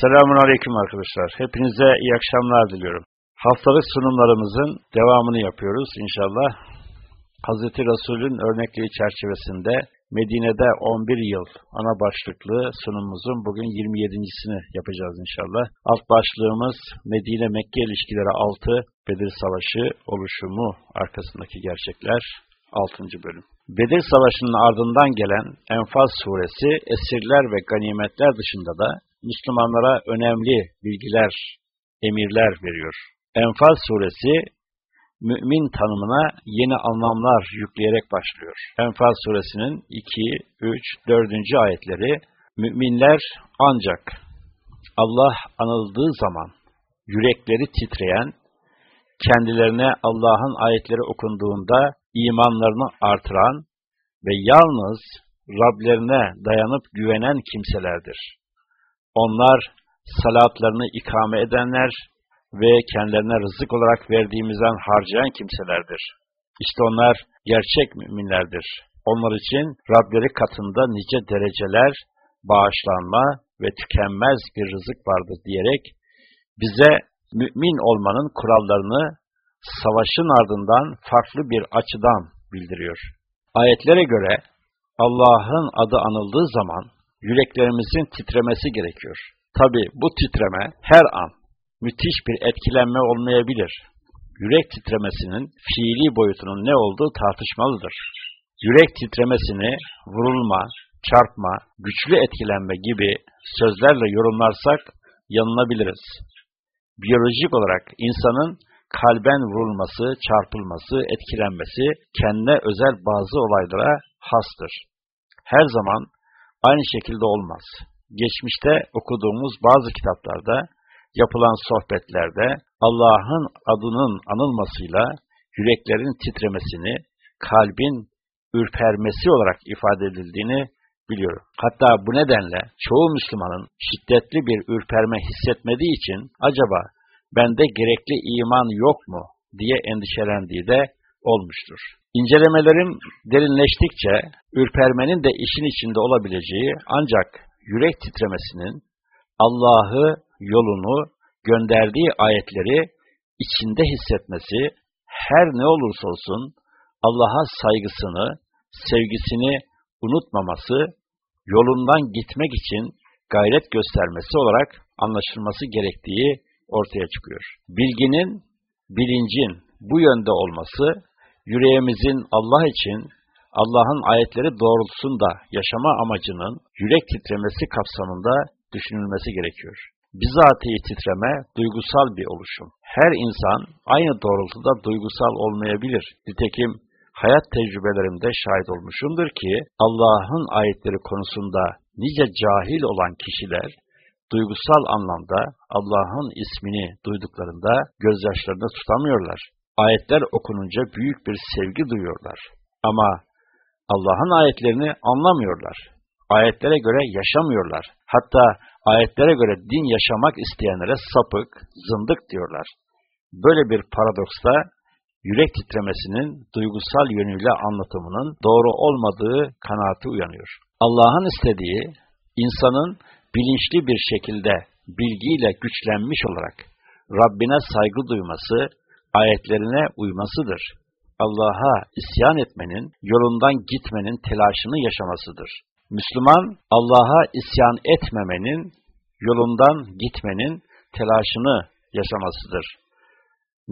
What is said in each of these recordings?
Selamun Aleyküm arkadaşlar. Hepinize iyi akşamlar diliyorum. Haftalık sunumlarımızın devamını yapıyoruz inşallah. Hz. Resul'ün örnekliği çerçevesinde Medine'de 11 yıl ana başlıklı sunumumuzun bugün 27.sini yapacağız inşallah. Alt başlığımız Medine-Mekke ilişkileri 6, Bedir Savaşı oluşumu arkasındaki gerçekler 6. bölüm. Bedir Savaşı'nın ardından gelen Enfal suresi esirler ve ganimetler dışında da Müslümanlara önemli bilgiler, emirler veriyor. Enfal suresi mümin tanımına yeni anlamlar yükleyerek başlıyor. Enfal suresinin 2, 3, 4. ayetleri müminler ancak Allah anıldığı zaman yürekleri titreyen, kendilerine Allah'ın ayetleri okunduğunda imanlarını artıran ve yalnız Rablerine dayanıp güvenen kimselerdir. Onlar salatlarını ikame edenler ve kendilerine rızık olarak verdiğimizden harcayan kimselerdir. İşte onlar gerçek müminlerdir. Onlar için Rableri katında nice dereceler, bağışlanma ve tükenmez bir rızık vardır diyerek bize mümin olmanın kurallarını savaşın ardından farklı bir açıdan bildiriyor. Ayetlere göre Allah'ın adı anıldığı zaman yüreklerimizin titremesi gerekiyor. Tabi bu titreme her an müthiş bir etkilenme olmayabilir. Yürek titremesinin fiili boyutunun ne olduğu tartışmalıdır. Yürek titremesini vurulma, çarpma, güçlü etkilenme gibi sözlerle yorumlarsak yanılabiliriz. Biyolojik olarak insanın kalben vurulması, çarpılması, etkilenmesi kendine özel bazı olaylara hastır. Her zaman aynı şekilde olmaz. Geçmişte okuduğumuz bazı kitaplarda, yapılan sohbetlerde Allah'ın adının anılmasıyla yüreklerin titremesini, kalbin ürpermesi olarak ifade edildiğini biliyorum. Hatta bu nedenle çoğu Müslümanın şiddetli bir ürperme hissetmediği için acaba bende gerekli iman yok mu diye endişelendiği de olmuştur. İncelemelerim derinleştikçe ürpermenin de işin içinde olabileceği ancak yürek titremesinin Allah'ı, yolunu, gönderdiği ayetleri içinde hissetmesi, her ne olursa olsun Allah'a saygısını, sevgisini unutmaması, yolundan gitmek için gayret göstermesi olarak anlaşılması gerektiği ortaya çıkıyor. Bilginin, bilincin bu yönde olması, yüreğimizin Allah için, Allah'ın ayetleri doğrultusunda yaşama amacının yürek titremesi kapsamında düşünülmesi gerekiyor. Bizatihi titreme duygusal bir oluşum. Her insan aynı doğrultuda duygusal olmayabilir. Nitekim hayat tecrübelerimde şahit olmuşumdur ki Allah'ın ayetleri konusunda nice cahil olan kişiler duygusal anlamda Allah'ın ismini duyduklarında gözyaşlarını tutamıyorlar. Ayetler okununca büyük bir sevgi duyuyorlar. Ama Allah'ın ayetlerini anlamıyorlar. Ayetlere göre yaşamıyorlar. Hatta ayetlere göre din yaşamak isteyenlere sapık, zındık diyorlar. Böyle bir paradoksta yürek titremesinin duygusal yönüyle anlatımının doğru olmadığı kanaati uyanıyor. Allah'ın istediği insanın bilinçli bir şekilde bilgiyle güçlenmiş olarak Rabbine saygı duyması, ayetlerine uymasıdır. Allah'a isyan etmenin, yolundan gitmenin telaşını yaşamasıdır. Müslüman, Allah'a isyan etmemenin, yolundan gitmenin telaşını yaşamasıdır.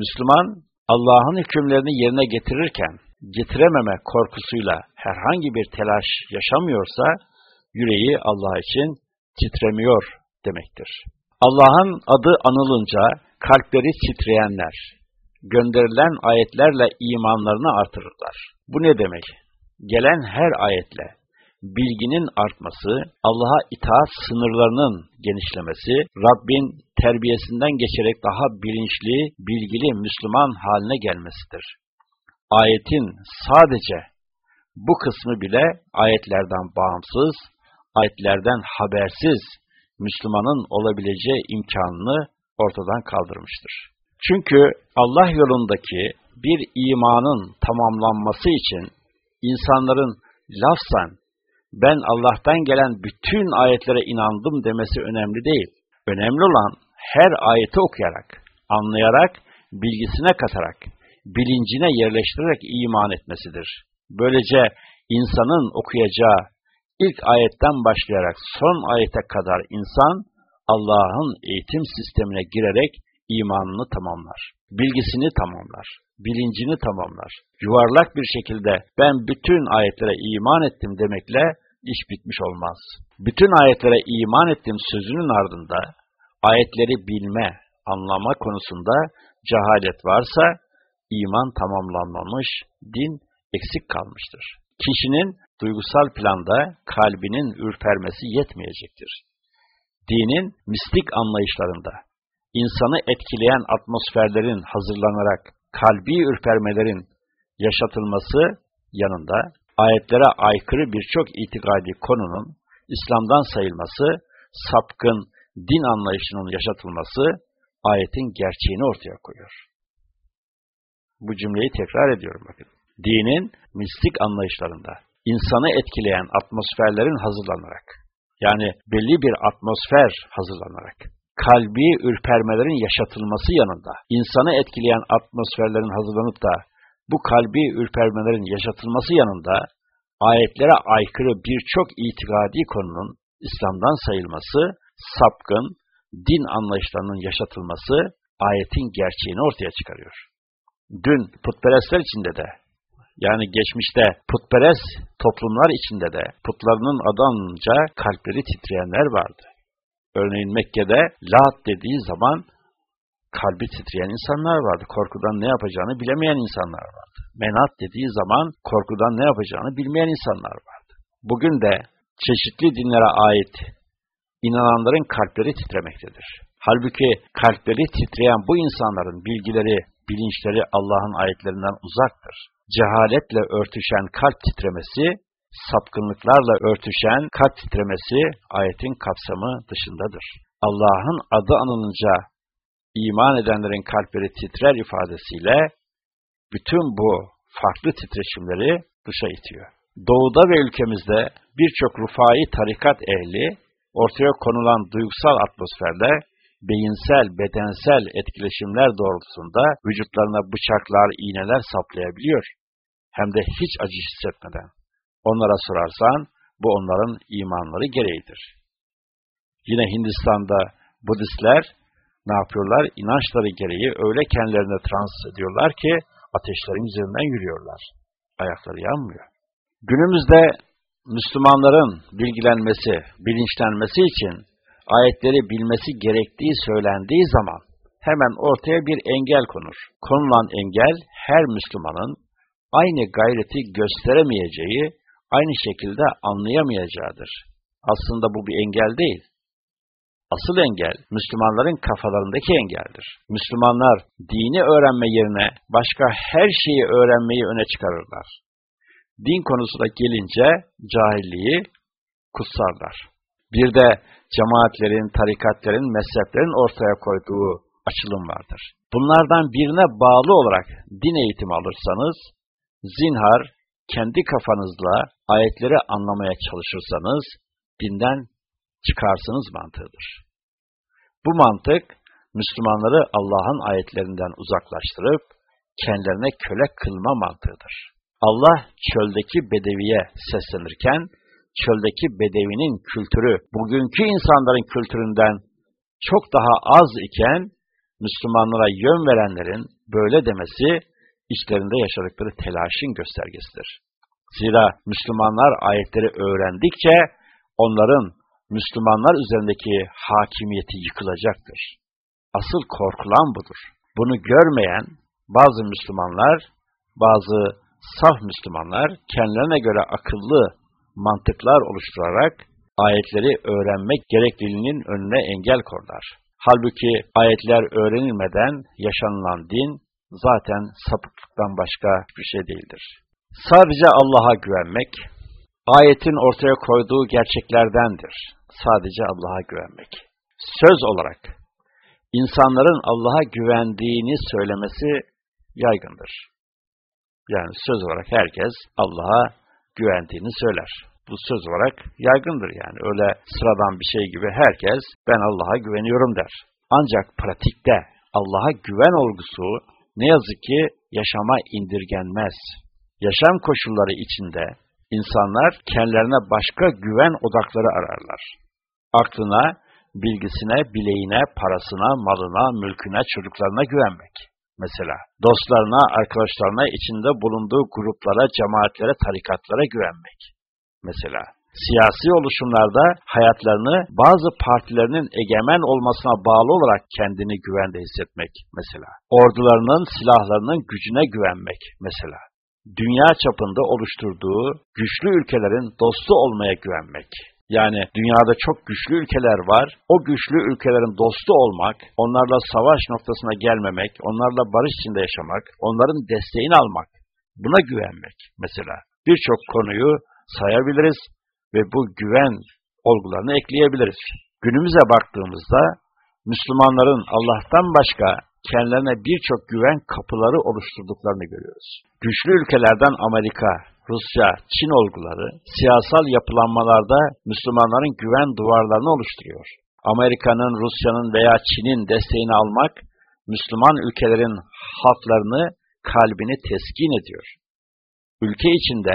Müslüman, Allah'ın hükümlerini yerine getirirken, getirememe korkusuyla herhangi bir telaş yaşamıyorsa, yüreği Allah için titremiyor demektir. Allah'ın adı anılınca kalpleri titreyenler, gönderilen ayetlerle imanlarını artırırlar. Bu ne demek? Gelen her ayetle bilginin artması, Allah'a itaat sınırlarının genişlemesi, Rabbin terbiyesinden geçerek daha bilinçli, bilgili Müslüman haline gelmesidir. Ayetin sadece bu kısmı bile ayetlerden bağımsız, ayetlerden habersiz Müslümanın olabileceği imkanını ortadan kaldırmıştır. Çünkü Allah yolundaki bir imanın tamamlanması için insanların lafsan ben Allah'tan gelen bütün ayetlere inandım demesi önemli değil. Önemli olan her ayeti okuyarak, anlayarak, bilgisine katarak, bilincine yerleştirerek iman etmesidir. Böylece insanın okuyacağı ilk ayetten başlayarak son ayete kadar insan Allah'ın eğitim sistemine girerek imanını tamamlar, bilgisini tamamlar, bilincini tamamlar. Yuvarlak bir şekilde ben bütün ayetlere iman ettim demekle iş bitmiş olmaz. Bütün ayetlere iman ettim sözünün ardında ayetleri bilme, anlama konusunda cehalet varsa iman tamamlanmamış, din eksik kalmıştır. Kişinin duygusal planda kalbinin ürpermesi yetmeyecektir. Dinin mistik anlayışlarında insanı etkileyen atmosferlerin hazırlanarak kalbi ürpermelerin yaşatılması yanında ayetlere aykırı birçok itikadi konunun İslam'dan sayılması, sapkın din anlayışının yaşatılması ayetin gerçeğini ortaya koyuyor. Bu cümleyi tekrar ediyorum bakın. Dinin mistik anlayışlarında insanı etkileyen atmosferlerin hazırlanarak, yani belli bir atmosfer hazırlanarak, kalbi ürpermelerin yaşatılması yanında, insanı etkileyen atmosferlerin hazırlanıp da bu kalbi ürpermelerin yaşatılması yanında, ayetlere aykırı birçok itikadi konunun İslam'dan sayılması, sapkın, din anlayışlarının yaşatılması, ayetin gerçeğini ortaya çıkarıyor. Dün putperestler içinde de, yani geçmişte putperest toplumlar içinde de putlarının adamca kalpleri titreyenler vardı. Örneğin Mekke'de Lat dediği zaman kalbi titreyen insanlar vardı. Korkudan ne yapacağını bilemeyen insanlar vardı. Menat dediği zaman korkudan ne yapacağını bilmeyen insanlar vardı. Bugün de çeşitli dinlere ait inananların kalpleri titremektedir. Halbuki kalpleri titreyen bu insanların bilgileri, bilinçleri Allah'ın ayetlerinden uzaktır. Cehaletle örtüşen kalp titremesi, sapkınlıklarla örtüşen kalp titremesi ayetin kapsamı dışındadır. Allah'ın adı anılınca iman edenlerin kalpleri titrer ifadesiyle bütün bu farklı titreşimleri dışa itiyor. Doğuda ve ülkemizde birçok rufai tarikat ehli ortaya konulan duygusal atmosferde beyinsel, bedensel etkileşimler doğrultusunda vücutlarına bıçaklar, iğneler saplayabiliyor. Hem de hiç acı hissetmeden. Onlara sorarsan, bu onların imanları gereğidir. Yine Hindistan'da Budistler ne yapıyorlar? İnançları gereği öyle kendilerine trans ediyorlar ki ateşlerin üzerinden yürüyorlar. Ayakları yanmıyor. Günümüzde Müslümanların bilgilenmesi, bilinçlenmesi için ayetleri bilmesi gerektiği söylendiği zaman hemen ortaya bir engel konur. Konulan engel her Müslümanın aynı gayreti gösteremeyeceği, aynı şekilde anlayamayacağıdır. Aslında bu bir engel değil. Asıl engel Müslümanların kafalarındaki engeldir. Müslümanlar dini öğrenme yerine başka her şeyi öğrenmeyi öne çıkarırlar. Din konusuna gelince cahilliği kutsarlar. Bir de cemaatlerin, tarikatlerin, mezheplerin ortaya koyduğu açılım vardır. Bunlardan birine bağlı olarak din eğitimi alırsanız, zinhar kendi kafanızla ayetleri anlamaya çalışırsanız, dinden çıkarsınız mantığıdır. Bu mantık, Müslümanları Allah'ın ayetlerinden uzaklaştırıp, kendilerine köle kılma mantığıdır. Allah çöldeki bedeviye seslenirken, çöldeki bedevinin kültürü, bugünkü insanların kültüründen çok daha az iken, Müslümanlara yön verenlerin böyle demesi, içlerinde yaşadıkları telaşın göstergesidir. Zira Müslümanlar ayetleri öğrendikçe, onların Müslümanlar üzerindeki hakimiyeti yıkılacaktır. Asıl korkulan budur. Bunu görmeyen bazı Müslümanlar, bazı saf Müslümanlar kendilerine göre akıllı mantıklar oluşturarak ayetleri öğrenmek gerekliliğinin önüne engel koyarlar. Halbuki ayetler öğrenilmeden yaşanılan din zaten sapıklıktan başka bir şey değildir. Sadece Allah'a güvenmek, ayetin ortaya koyduğu gerçeklerdendir. Sadece Allah'a güvenmek. Söz olarak insanların Allah'a güvendiğini söylemesi yaygındır. Yani söz olarak herkes Allah'a güvendiğini söyler. Bu söz olarak yaygındır yani. Öyle sıradan bir şey gibi herkes ben Allah'a güveniyorum der. Ancak pratikte Allah'a güven olgusu ne yazık ki yaşama indirgenmez. Yaşam koşulları içinde insanlar kendilerine başka güven odakları ararlar. Aklına, bilgisine, bileğine, parasına, malına, mülküne, çocuklarına güvenmek. Mesela dostlarına, arkadaşlarına, içinde bulunduğu gruplara, cemaatlere, tarikatlara güvenmek. Mesela siyasi oluşumlarda hayatlarını bazı partilerinin egemen olmasına bağlı olarak kendini güvende hissetmek mesela. Ordularının, silahlarının gücüne güvenmek mesela. Dünya çapında oluşturduğu güçlü ülkelerin dostu olmaya güvenmek. Yani dünyada çok güçlü ülkeler var. O güçlü ülkelerin dostu olmak, onlarla savaş noktasına gelmemek, onlarla barış içinde yaşamak, onların desteğini almak, buna güvenmek mesela. Birçok konuyu sayabiliriz ve bu güven olgularını ekleyebiliriz. Günümüze baktığımızda Müslümanların Allah'tan başka kendilerine birçok güven kapıları oluşturduklarını görüyoruz. Güçlü ülkelerden Amerika, Rusya, Çin olguları siyasal yapılanmalarda Müslümanların güven duvarlarını oluşturuyor. Amerika'nın, Rusya'nın veya Çin'in desteğini almak, Müslüman ülkelerin halklarını, kalbini teskin ediyor. Ülke içinde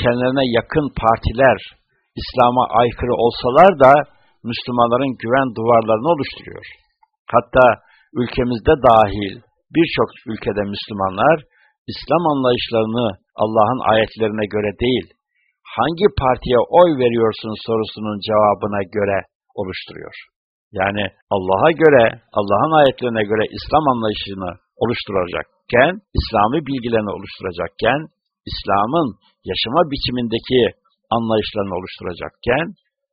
kendilerine yakın partiler, İslam'a aykırı olsalar da Müslümanların güven duvarlarını oluşturuyor. Hatta ülkemizde dahil birçok ülkede Müslümanlar İslam anlayışlarını Allah'ın ayetlerine göre değil, hangi partiye oy veriyorsun sorusunun cevabına göre oluşturuyor. Yani Allah'a göre, Allah'ın ayetlerine göre İslam anlayışını oluşturacakken, İslami bilgilerini oluşturacakken, İslam'ın yaşama biçimindeki anlayışlarını oluşturacakken,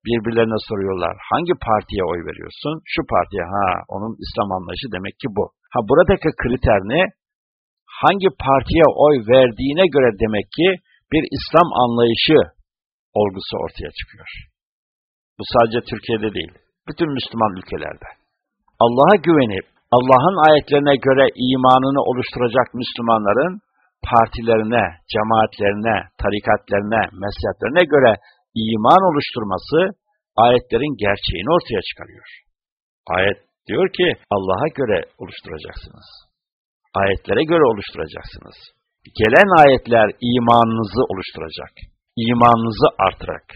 birbirlerine soruyorlar. Hangi partiye oy veriyorsun? Şu partiye. Ha, onun İslam anlayışı demek ki bu. Ha buradaki kriter ne? Hangi partiye oy verdiğine göre demek ki bir İslam anlayışı olgusu ortaya çıkıyor. Bu sadece Türkiye'de değil. Bütün Müslüman ülkelerde. Allah'a güvenip Allah'ın ayetlerine göre imanını oluşturacak Müslümanların partilerine, cemaatlerine, tarikatlerine, mezheplerine göre iman oluşturması ayetlerin gerçeğini ortaya çıkarıyor. Ayet diyor ki Allah'a göre oluşturacaksınız. Ayetlere göre oluşturacaksınız. Gelen ayetler imanınızı oluşturacak. İmanınızı artırak.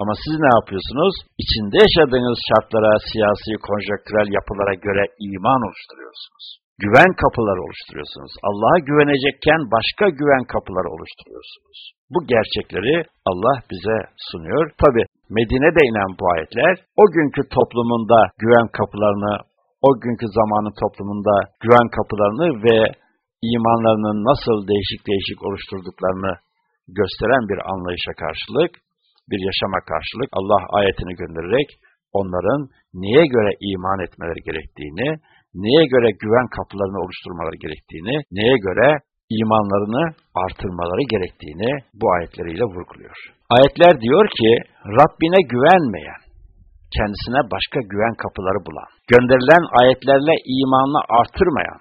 Ama siz ne yapıyorsunuz? İçinde yaşadığınız şartlara, siyasi, konjonktürel yapılara göre iman oluşturuyorsunuz güven kapıları oluşturuyorsunuz. Allah'a güvenecekken başka güven kapıları oluşturuyorsunuz. Bu gerçekleri Allah bize sunuyor. Tabi Medine'de inen bu ayetler o günkü toplumunda güven kapılarını, o günkü zamanın toplumunda güven kapılarını ve imanlarının nasıl değişik değişik oluşturduklarını gösteren bir anlayışa karşılık, bir yaşama karşılık Allah ayetini göndererek onların niye göre iman etmeleri gerektiğini, neye göre güven kapılarını oluşturmaları gerektiğini, neye göre imanlarını artırmaları gerektiğini bu ayetleriyle vurguluyor. Ayetler diyor ki, Rabbine güvenmeyen, kendisine başka güven kapıları bulan, gönderilen ayetlerle imanını artırmayan,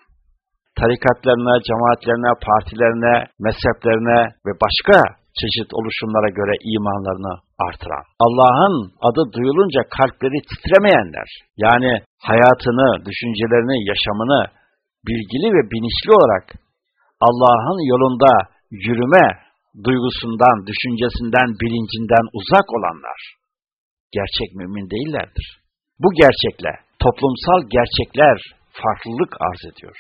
tarikatlarına, cemaatlerine, partilerine, mezheplerine ve başka çeşit oluşumlara göre imanlarını artıran, Allah'ın adı duyulunca kalpleri titremeyenler, yani hayatını, düşüncelerini, yaşamını bilgili ve bilinçli olarak Allah'ın yolunda yürüme duygusundan, düşüncesinden, bilincinden uzak olanlar, gerçek mümin değillerdir. Bu gerçekle toplumsal gerçekler farklılık arz ediyor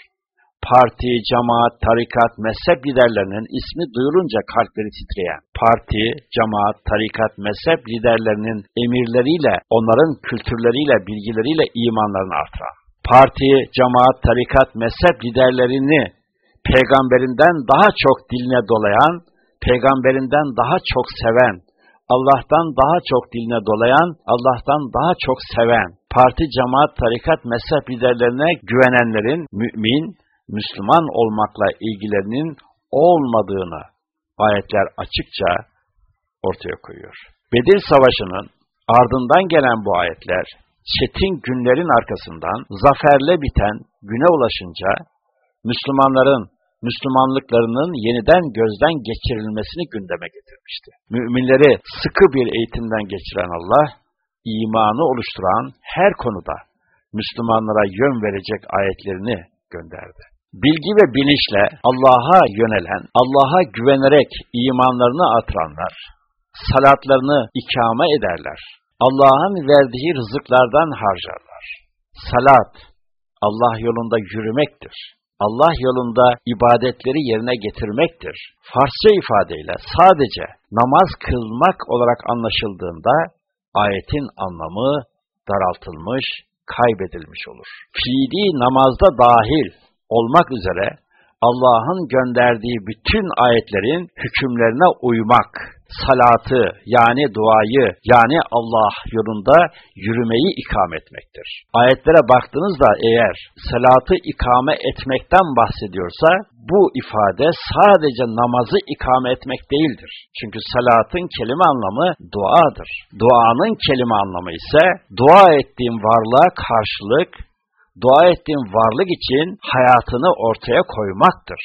parti, cemaat, tarikat, mezhep liderlerinin ismi duyulunca kalpleri titreyen, parti, cemaat, tarikat, mezhep liderlerinin emirleriyle, onların kültürleriyle, bilgileriyle imanlarını artıran, parti, cemaat, tarikat, mezhep liderlerini peygamberinden daha çok diline dolayan, peygamberinden daha çok seven, Allah'tan daha çok diline dolayan, Allah'tan daha çok seven, parti, cemaat, tarikat, mezhep liderlerine güvenenlerin mümin, Müslüman olmakla ilgilerinin olmadığını ayetler açıkça ortaya koyuyor. Bedir Savaşı'nın ardından gelen bu ayetler, çetin günlerin arkasından zaferle biten güne ulaşınca, Müslümanların Müslümanlıklarının yeniden gözden geçirilmesini gündeme getirmişti. Müminleri sıkı bir eğitimden geçiren Allah, imanı oluşturan her konuda Müslümanlara yön verecek ayetlerini gönderdi. Bilgi ve bilinçle Allah'a yönelen, Allah'a güvenerek imanlarını atıranlar, salatlarını ikame ederler. Allah'ın verdiği rızıklardan harcarlar. Salat, Allah yolunda yürümektir. Allah yolunda ibadetleri yerine getirmektir. Farsça ifadeyle sadece namaz kılmak olarak anlaşıldığında ayetin anlamı daraltılmış, kaybedilmiş olur. Fiili namazda dahil olmak üzere Allah'ın gönderdiği bütün ayetlerin hükümlerine uymak, salatı yani duayı yani Allah yolunda yürümeyi ikame etmektir. Ayetlere baktığınızda eğer salatı ikame etmekten bahsediyorsa bu ifade sadece namazı ikame etmek değildir. Çünkü salatın kelime anlamı duadır. Duanın kelime anlamı ise dua ettiğim varlığa karşılık dua ettiğin varlık için hayatını ortaya koymaktır.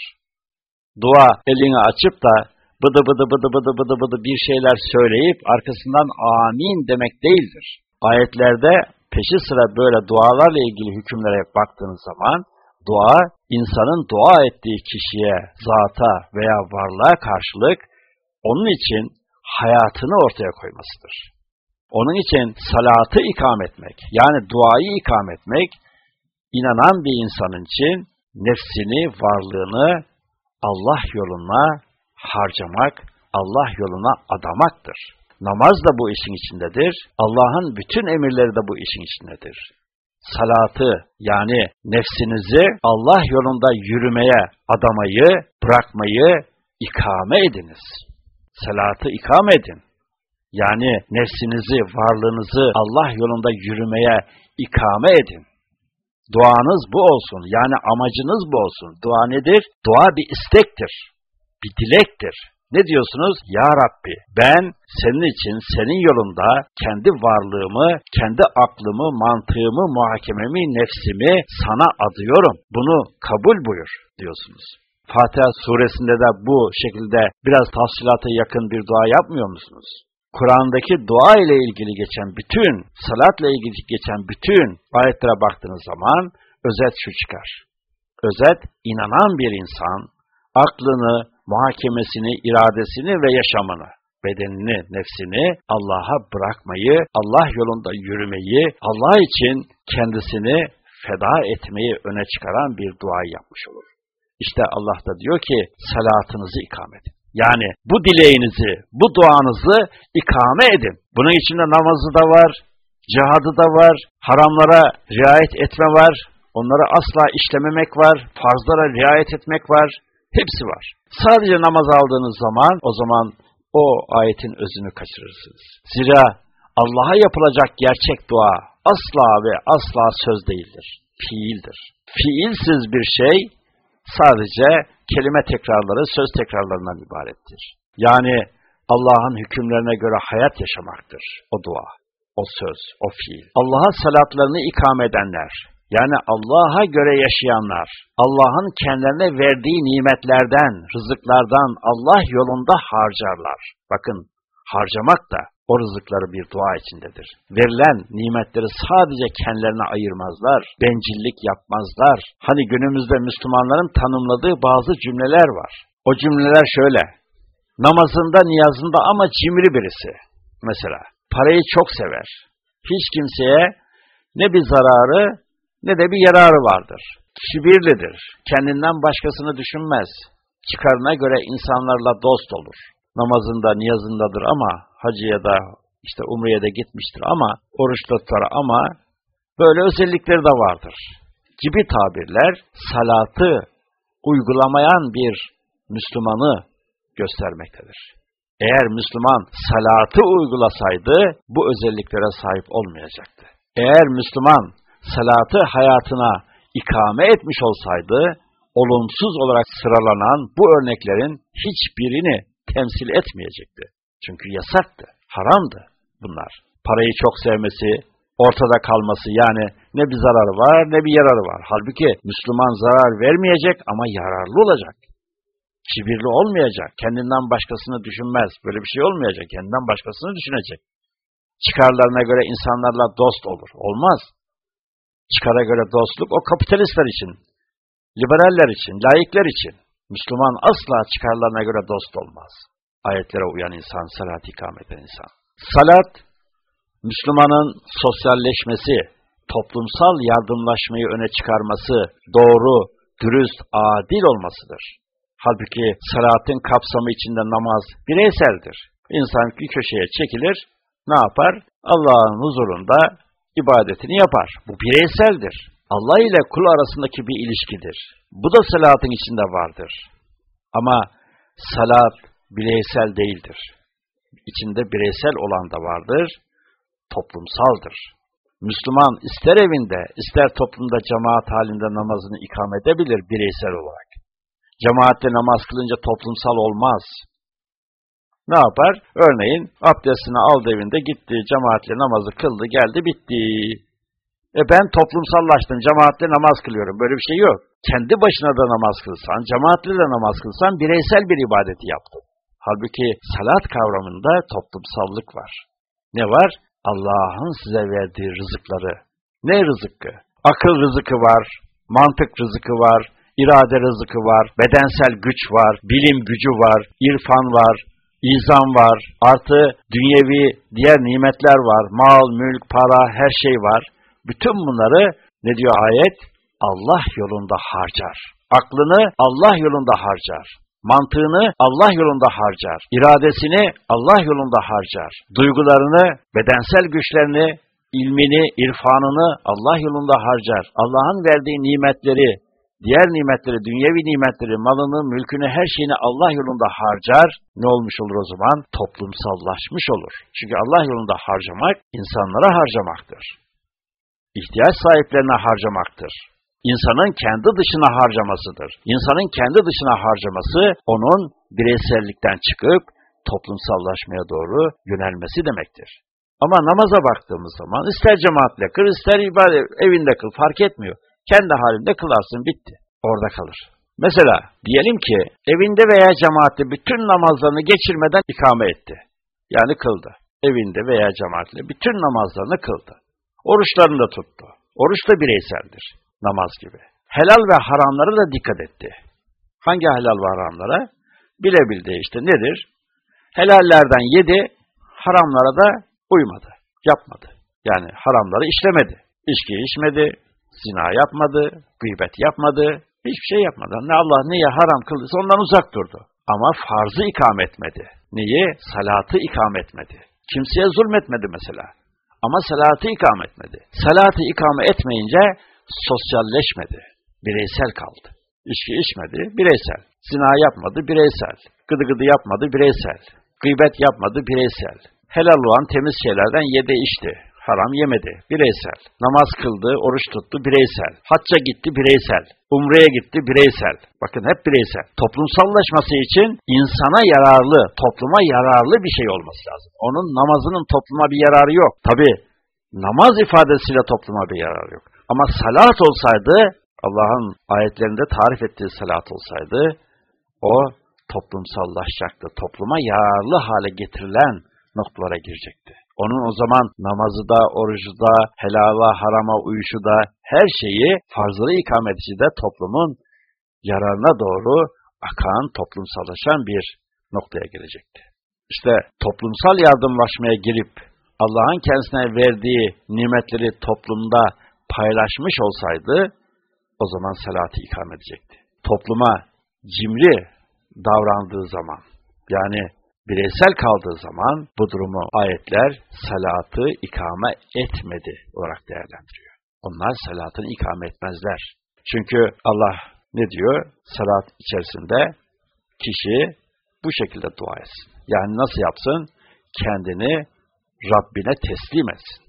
Dua elini açıp da bıdı bıdı bıdı bıdı bıdı bıdı bir şeyler söyleyip arkasından amin demek değildir. Ayetlerde peşi sıra böyle dualarla ilgili hükümlere baktığınız zaman dua insanın dua ettiği kişiye, zata veya varlığa karşılık onun için hayatını ortaya koymasıdır. Onun için salatı ikam etmek, yani duayı ikam etmek, inanan bir insanın için nefsini, varlığını Allah yoluna harcamak, Allah yoluna adamaktır. Namaz da bu işin içindedir. Allah'ın bütün emirleri de bu işin içindedir. Salatı yani nefsinizi Allah yolunda yürümeye adamayı, bırakmayı ikame ediniz. Salatı ikame edin. Yani nefsinizi, varlığınızı Allah yolunda yürümeye ikame edin. Duanız bu olsun. Yani amacınız bu olsun. Dua nedir? Dua bir istektir. Bir dilektir. Ne diyorsunuz? Ya Rabbi ben senin için senin yolunda kendi varlığımı, kendi aklımı, mantığımı, muhakememi, nefsimi sana adıyorum. Bunu kabul buyur diyorsunuz. Fatiha suresinde de bu şekilde biraz tafsilata yakın bir dua yapmıyor musunuz? Kur'an'daki dua ile ilgili geçen bütün, salatla ilgili geçen bütün ayetlere baktığınız zaman özet şu çıkar. Özet, inanan bir insan aklını, muhakemesini, iradesini ve yaşamını, bedenini, nefsini Allah'a bırakmayı, Allah yolunda yürümeyi, Allah için kendisini feda etmeyi öne çıkaran bir dua yapmış olur. İşte Allah da diyor ki, salatınızı ikame edin. Yani bu dileğinizi, bu duanızı ikame edin. Bunun içinde namazı da var, cihadı da var, haramlara riayet etme var, onları asla işlememek var, farzlara riayet etmek var, hepsi var. Sadece namaz aldığınız zaman, o zaman o ayetin özünü kaçırırsınız. Zira Allah'a yapılacak gerçek dua asla ve asla söz değildir, fiildir. Fiilsiz bir şey sadece kelime tekrarları, söz tekrarlarından ibarettir. Yani Allah'ın hükümlerine göre hayat yaşamaktır o dua, o söz, o fiil. Allah'a salatlarını ikame edenler, yani Allah'a göre yaşayanlar, Allah'ın kendilerine verdiği nimetlerden, rızıklardan Allah yolunda harcarlar. Bakın, harcamak da o rızıkları bir dua içindedir. Verilen nimetleri sadece kendilerine ayırmazlar, bencillik yapmazlar. Hani günümüzde Müslümanların tanımladığı bazı cümleler var. O cümleler şöyle, namazında, niyazında ama cimri birisi. Mesela, parayı çok sever. Hiç kimseye ne bir zararı ne de bir yararı vardır. Kibirlidir, kendinden başkasını düşünmez. Çıkarına göre insanlarla dost olur. Namazında, niyazındadır ama hacıya da işte umreye de gitmiştir ama oruç tutar ama böyle özellikleri de vardır. Gibi tabirler salatı uygulamayan bir Müslümanı göstermektedir. Eğer Müslüman salatı uygulasaydı bu özelliklere sahip olmayacaktı. Eğer Müslüman salatı hayatına ikame etmiş olsaydı olumsuz olarak sıralanan bu örneklerin hiçbirini temsil etmeyecekti. Çünkü yasaktı, haramdı bunlar. Parayı çok sevmesi, ortada kalması yani ne bir zararı var ne bir yararı var. Halbuki Müslüman zarar vermeyecek ama yararlı olacak. Kibirli olmayacak, kendinden başkasını düşünmez. Böyle bir şey olmayacak, kendinden başkasını düşünecek. Çıkarlarına göre insanlarla dost olur. Olmaz. Çıkara göre dostluk o kapitalistler için, liberaller için, laikler için. Müslüman asla çıkarlarına göre dost olmaz. Ayetlere uyan insan, salat ikam eden insan. Salat, Müslümanın sosyalleşmesi, toplumsal yardımlaşmayı öne çıkarması, doğru, dürüst, adil olmasıdır. Halbuki salatın kapsamı içinde namaz bireyseldir. İnsan bir köşeye çekilir, ne yapar? Allah'ın huzurunda ibadetini yapar. Bu bireyseldir. Allah ile kul arasındaki bir ilişkidir. Bu da salatın içinde vardır. Ama salat bireysel değildir. İçinde bireysel olan da vardır, toplumsaldır. Müslüman ister evinde, ister toplumda cemaat halinde namazını ikame edebilir bireysel olarak. Cemaatle namaz kılınca toplumsal olmaz. Ne yapar? Örneğin abdestini aldı evinde gitti, cemaatle namazı kıldı, geldi, bitti. E ben toplumsallaştım, cemaatle namaz kılıyorum. Böyle bir şey yok. Kendi başına da namaz kılsan, cemaatle de namaz kılsan bireysel bir ibadeti yaptın. Halbuki salat kavramında toplumsallık var. Ne var? Allah'ın size verdiği rızıkları. Ne rızıkı? Akıl rızıkı var, mantık rızıkı var, irade rızıkı var, bedensel güç var, bilim gücü var, irfan var, izan var, artı dünyevi diğer nimetler var, mal, mülk, para, her şey var. Bütün bunları ne diyor ayet? Allah yolunda harcar. Aklını Allah yolunda harcar. Mantığını Allah yolunda harcar. İradesini Allah yolunda harcar. Duygularını, bedensel güçlerini, ilmini, irfanını Allah yolunda harcar. Allah'ın verdiği nimetleri, diğer nimetleri, dünyevi nimetleri, malını, mülkünü, her şeyini Allah yolunda harcar. Ne olmuş olur o zaman? Toplumsallaşmış olur. Çünkü Allah yolunda harcamak, insanlara harcamaktır. İhtiyaç sahiplerine harcamaktır. İnsanın kendi dışına harcamasıdır. İnsanın kendi dışına harcaması, onun bireysellikten çıkıp toplumsallaşmaya doğru yönelmesi demektir. Ama namaza baktığımız zaman ister cemaatle kıl, ister ibadet evinde kıl fark etmiyor. Kendi halinde kılarsın bitti. Orada kalır. Mesela diyelim ki evinde veya cemaatle bütün namazlarını geçirmeden ikame etti. Yani kıldı. Evinde veya cemaatle bütün namazlarını kıldı. Oruçlarını da tuttu. Oruç da bireyseldir. Namaz gibi. Helal ve haramlara da dikkat etti. Hangi helal ve haramlara? Bilebildi işte nedir? Helallerden yedi, haramlara da uymadı, yapmadı. Yani haramları işlemedi. İçki içmedi, zina yapmadı, gıybet yapmadı, hiçbir şey yapmadı. Ne Allah niye haram kıldıysa ondan uzak durdu. Ama farzı ikam etmedi. Niye? Salatı ikam etmedi. Kimseye zulmetmedi mesela. Ama salatı ikam etmedi. Salatı ikame etmeyince sosyalleşmedi. Bireysel kaldı. İçki içmedi, bireysel. Zina yapmadı, bireysel. Gıdı gıdı yapmadı, bireysel. Gıybet yapmadı, bireysel. Helal olan temiz şeylerden yedi içti. Haram yemedi, bireysel. Namaz kıldı, oruç tuttu, bireysel. Hacca gitti, bireysel. Umre'ye gitti, bireysel. Bakın hep bireysel. Toplumsallaşması için insana yararlı, topluma yararlı bir şey olması lazım. Onun namazının topluma bir yararı yok. Tabi namaz ifadesiyle topluma bir yararı yok. Ama salat olsaydı, Allah'ın ayetlerinde tarif ettiği salat olsaydı, o toplumsallaşacaktı. Topluma yararlı hale getirilen noktalara girecekti. Onun o zaman namazı da, orucu da, helala, harama uyuşu da, her şeyi farzları ikametçi de toplumun yararına doğru akan, toplumsallaşan bir noktaya gelecekti. İşte toplumsal yardımlaşmaya girip Allah'ın kendisine verdiği nimetleri toplumda paylaşmış olsaydı o zaman salatı ikam edecekti. Topluma cimri davrandığı zaman yani bireysel kaldığı zaman bu durumu ayetler salatı ikame etmedi olarak değerlendiriyor. Onlar salatını ikame etmezler. Çünkü Allah ne diyor? Salat içerisinde kişi bu şekilde dua etsin. Yani nasıl yapsın? Kendini Rabbine teslim etsin.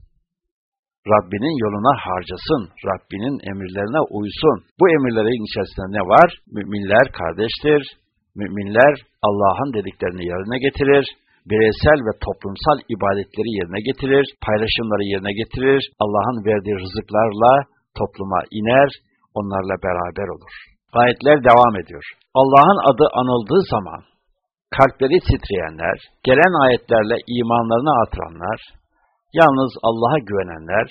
Rabbinin yoluna harcasın, Rabbinin emirlerine uysun. Bu emirlerin içerisinde ne var? Müminler kardeştir, müminler Allah'ın dediklerini yerine getirir, bireysel ve toplumsal ibadetleri yerine getirir, paylaşımları yerine getirir, Allah'ın verdiği rızıklarla topluma iner, onlarla beraber olur. Ayetler devam ediyor. Allah'ın adı anıldığı zaman kalpleri titreyenler, gelen ayetlerle imanlarını artıranlar, yalnız Allah'a güvenenler,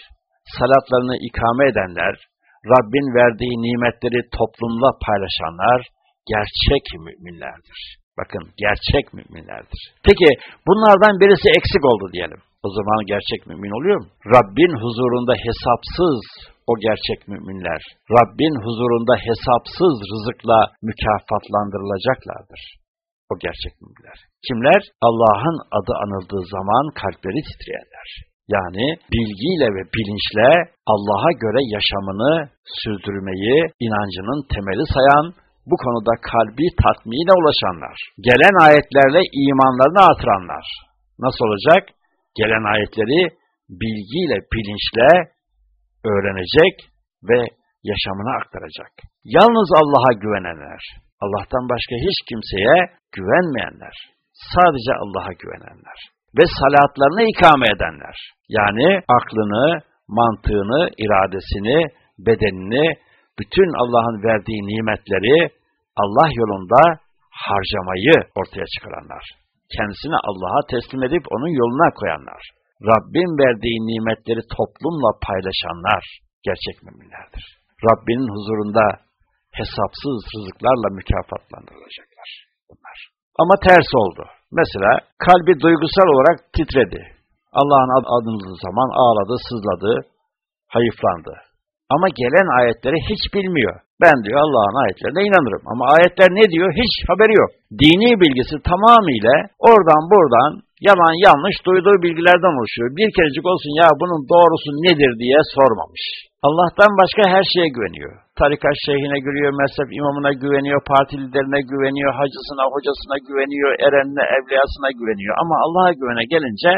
salatlarını ikame edenler, Rabbin verdiği nimetleri toplumla paylaşanlar gerçek müminlerdir. Bakın gerçek müminlerdir. Peki bunlardan birisi eksik oldu diyelim. O zaman gerçek mümin oluyor mu? Rabbin huzurunda hesapsız o gerçek müminler, Rabbin huzurunda hesapsız rızıkla mükafatlandırılacaklardır. O gerçek müminler. Kimler? Allah'ın adı anıldığı zaman kalpleri titreyenler. Yani bilgiyle ve bilinçle Allah'a göre yaşamını sürdürmeyi inancının temeli sayan, bu konuda kalbi tatmine ulaşanlar, gelen ayetlerle imanlarını artıranlar. Nasıl olacak? Gelen ayetleri bilgiyle, bilinçle öğrenecek ve yaşamına aktaracak. Yalnız Allah'a güvenenler, Allah'tan başka hiç kimseye güvenmeyenler, sadece Allah'a güvenenler ve salatlarını ikame edenler, yani aklını, mantığını, iradesini, bedenini, bütün Allah'ın verdiği nimetleri Allah yolunda harcamayı ortaya çıkaranlar. Kendisini Allah'a teslim edip onun yoluna koyanlar. Rabbin verdiği nimetleri toplumla paylaşanlar gerçek müminlerdir. Rabbinin huzurunda hesapsız rızıklarla mükafatlandırılacaklar bunlar. Ama ters oldu. Mesela kalbi duygusal olarak titredi. Allah'ın adını zaman ağladı, sızladı, hayıflandı. Ama gelen ayetleri hiç bilmiyor. Ben diyor Allah'ın ayetlerine inanırım. Ama ayetler ne diyor? Hiç haberi yok. Dini bilgisi tamamıyla oradan buradan yalan yanlış duyduğu bilgilerden oluşuyor. Bir kerecik olsun ya bunun doğrusu nedir diye sormamış. Allah'tan başka her şeye güveniyor. Tarikat şeyhine güveniyor, mezhep imamına güveniyor, parti liderine güveniyor, hacısına, hocasına güveniyor, erenine, evliyasına güveniyor. Ama Allah'a güvene gelince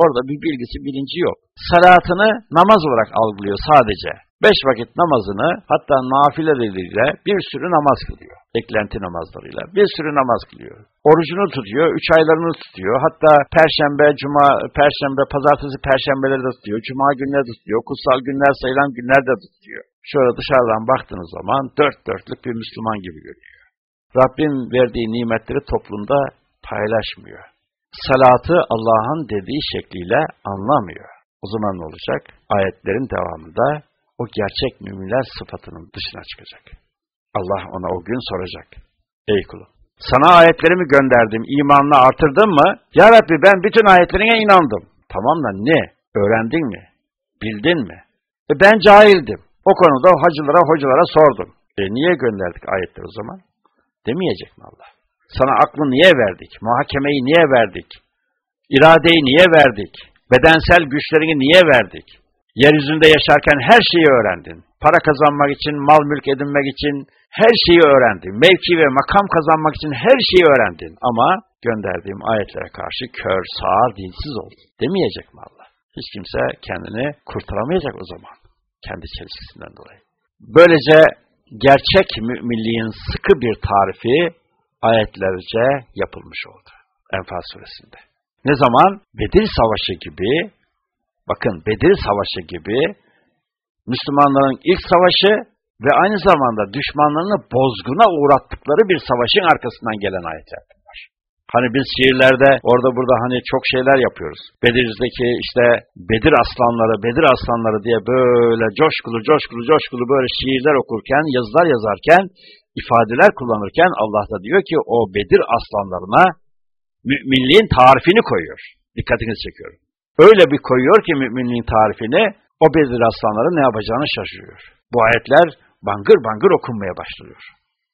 orada bir bilgisi, bilinci yok. Salatını namaz olarak algılıyor sadece. Beş vakit namazını hatta nafileleriyle bir sürü namaz kılıyor. Eklenti namazlarıyla bir sürü namaz kılıyor. Orucunu tutuyor, üç aylarını tutuyor. Hatta perşembe, cuma, perşembe, pazartesi, perşembeleri de tutuyor. Cuma günleri de tutuyor. Kutsal günler sayılan günler de tutuyor. Şöyle dışarıdan baktığınız zaman dört dörtlük bir Müslüman gibi görünüyor. Rabbim verdiği nimetleri toplumda paylaşmıyor. Salatı Allah'ın dediği şekliyle anlamıyor. O zaman ne olacak? Ayetlerin devamında o gerçek müminler sıfatının dışına çıkacak. Allah ona o gün soracak. Ey kulum, sana ayetlerimi gönderdim, imanını artırdın mı? Ya Rabbi ben bütün ayetlerine inandım. Tamam da ne? Öğrendin mi? Bildin mi? E ben cahildim. O konuda hacılara, hocalara sordum. E niye gönderdik ayetleri o zaman? Demeyecek mi Allah? Sana aklı niye verdik? Muhakemeyi niye verdik? İradeyi niye verdik? Bedensel güçlerini niye verdik? Yeryüzünde yaşarken her şeyi öğrendin. Para kazanmak için, mal mülk edinmek için her şeyi öğrendin. Mevki ve makam kazanmak için her şeyi öğrendin. Ama gönderdiğim ayetlere karşı kör, sağır, dilsiz oldun. Demeyecek mi Allah? Hiç kimse kendini kurtaramayacak o zaman. Kendi çelişkisinden dolayı. Böylece gerçek müminliğin sıkı bir tarifi ayetlerce yapılmış oldu. Enfal suresinde. Ne zaman? Bedir Savaşı gibi Bakın Bedir Savaşı gibi Müslümanların ilk savaşı ve aynı zamanda düşmanlarını bozguna uğrattıkları bir savaşın arkasından gelen ayetler var. Hani biz şiirlerde orada burada hani çok şeyler yapıyoruz. Bedir'deki işte Bedir aslanları, Bedir aslanları diye böyle coşkulu coşkulu coşkulu böyle şiirler okurken, yazılar yazarken, ifadeler kullanırken Allah da diyor ki o Bedir aslanlarına müminliğin tarifini koyuyor. Dikkatinizi çekiyorum. Öyle bir koyuyor ki müminliğin tarifini, o Bedir aslanları ne yapacağını şaşırıyor. Bu ayetler bangır bangır okunmaya başlıyor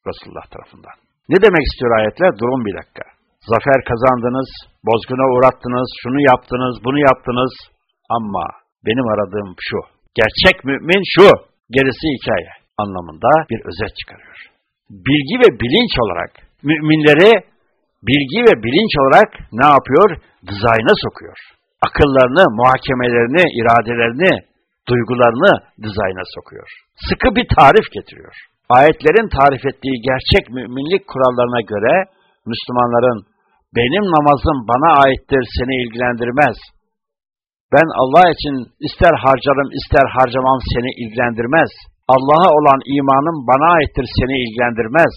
Resulullah tarafından. Ne demek istiyor ayetler? Durun bir dakika. Zafer kazandınız, bozguna uğrattınız, şunu yaptınız, bunu yaptınız. Ama benim aradığım şu. Gerçek mümin şu. Gerisi hikaye anlamında bir özet çıkarıyor. Bilgi ve bilinç olarak müminleri bilgi ve bilinç olarak ne yapıyor? Dizayna sokuyor akıllarını, muhakemelerini, iradelerini, duygularını dizayna sokuyor. Sıkı bir tarif getiriyor. Ayetlerin tarif ettiği gerçek müminlik kurallarına göre Müslümanların benim namazım bana aittir, seni ilgilendirmez. Ben Allah için ister harcarım, ister harcamam seni ilgilendirmez. Allah'a olan imanım bana aittir, seni ilgilendirmez.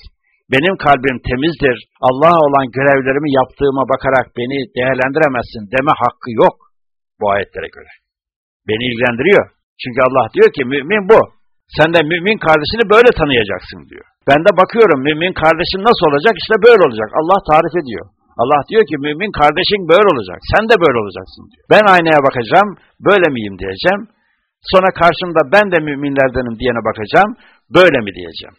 Benim kalbim temizdir. Allah'a olan görevlerimi yaptığıma bakarak beni değerlendiremezsin deme hakkı yok bu ayetlere göre. Beni ilgilendiriyor. Çünkü Allah diyor ki mümin bu. Sen de mümin kardeşini böyle tanıyacaksın diyor. Ben de bakıyorum mümin kardeşin nasıl olacak? İşte böyle olacak. Allah tarif ediyor. Allah diyor ki mümin kardeşin böyle olacak. Sen de böyle olacaksın diyor. Ben aynaya bakacağım. Böyle miyim diyeceğim. Sonra karşımda ben de müminlerdenim diyene bakacağım. Böyle mi diyeceğim.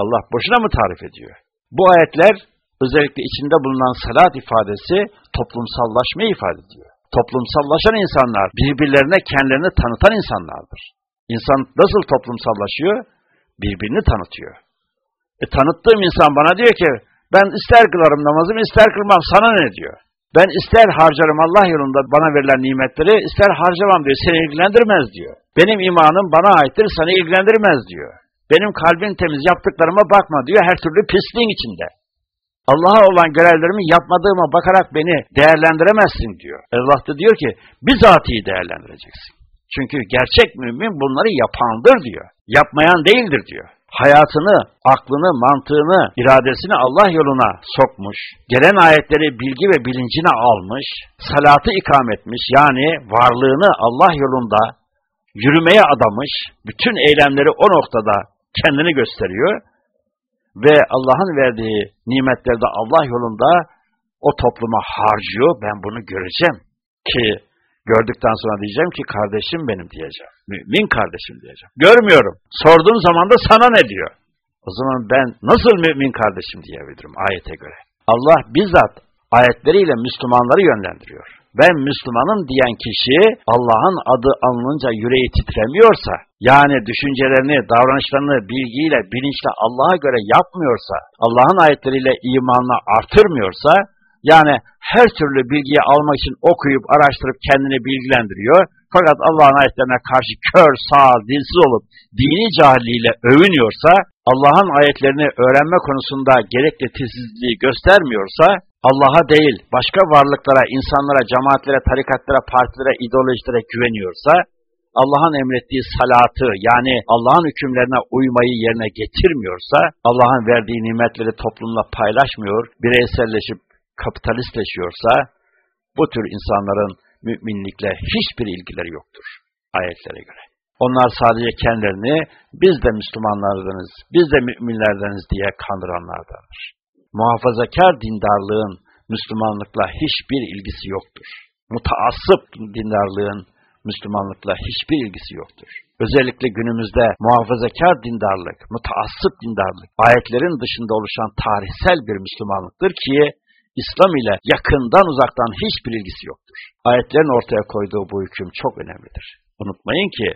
Allah boşuna mı tarif ediyor? Bu ayetler özellikle içinde bulunan salat ifadesi toplumsallaşmayı ifade ediyor. Toplumsallaşan insanlar birbirlerine kendilerini tanıtan insanlardır. İnsan nasıl toplumsallaşıyor? Birbirini tanıtıyor. E, tanıttığım insan bana diyor ki ben ister kılarım namazımı ister kılmam sana ne diyor. Ben ister harcarım Allah yolunda bana verilen nimetleri ister harcamam diyor. Seni ilgilendirmez diyor. Benim imanım bana aittir seni ilgilendirmez diyor. Benim kalbim temiz yaptıklarıma bakma diyor her türlü pisliğin içinde. Allah'a olan görevlerimi yapmadığıma bakarak beni değerlendiremezsin diyor. Allah da diyor ki bizatihi değerlendireceksin. Çünkü gerçek mümin bunları yapandır diyor. Yapmayan değildir diyor. Hayatını, aklını, mantığını, iradesini Allah yoluna sokmuş, gelen ayetleri bilgi ve bilincine almış, salatı ikam etmiş, yani varlığını Allah yolunda yürümeye adamış, bütün eylemleri o noktada kendini gösteriyor ve Allah'ın verdiği nimetleri de Allah yolunda o topluma harcıyor. Ben bunu göreceğim ki gördükten sonra diyeceğim ki kardeşim benim diyeceğim. Mümin kardeşim diyeceğim. Görmüyorum. Sorduğum zaman da sana ne diyor? O zaman ben nasıl mümin kardeşim diyebilirim ayete göre. Allah bizzat ayetleriyle Müslümanları yönlendiriyor ben Müslümanım diyen kişi Allah'ın adı alınınca yüreği titremiyorsa, yani düşüncelerini, davranışlarını bilgiyle, bilinçle Allah'a göre yapmıyorsa, Allah'ın ayetleriyle imanını artırmıyorsa, yani her türlü bilgiyi almak için okuyup, araştırıp kendini bilgilendiriyor, fakat Allah'ın ayetlerine karşı kör, sağ, dilsiz olup dini cahilliğiyle övünüyorsa, Allah'ın ayetlerini öğrenme konusunda gerekli tizsizliği göstermiyorsa, Allah'a değil, başka varlıklara, insanlara, cemaatlere, tarikatlara, partilere, ideolojilere güveniyorsa, Allah'ın emrettiği salatı yani Allah'ın hükümlerine uymayı yerine getirmiyorsa, Allah'ın verdiği nimetleri toplumla paylaşmıyor, bireyselleşip kapitalistleşiyorsa, bu tür insanların müminlikle hiçbir ilgileri yoktur ayetlere göre. Onlar sadece kendilerini biz de Müslümanlardınız, biz de müminlerdeniz diye kandıranlardandır muhafazakar dindarlığın Müslümanlıkla hiçbir ilgisi yoktur. Mutaassıp dindarlığın Müslümanlıkla hiçbir ilgisi yoktur. Özellikle günümüzde muhafazakar dindarlık, mutaassıp dindarlık, ayetlerin dışında oluşan tarihsel bir Müslümanlıktır ki, İslam ile yakından uzaktan hiçbir ilgisi yoktur. Ayetlerin ortaya koyduğu bu hüküm çok önemlidir. Unutmayın ki,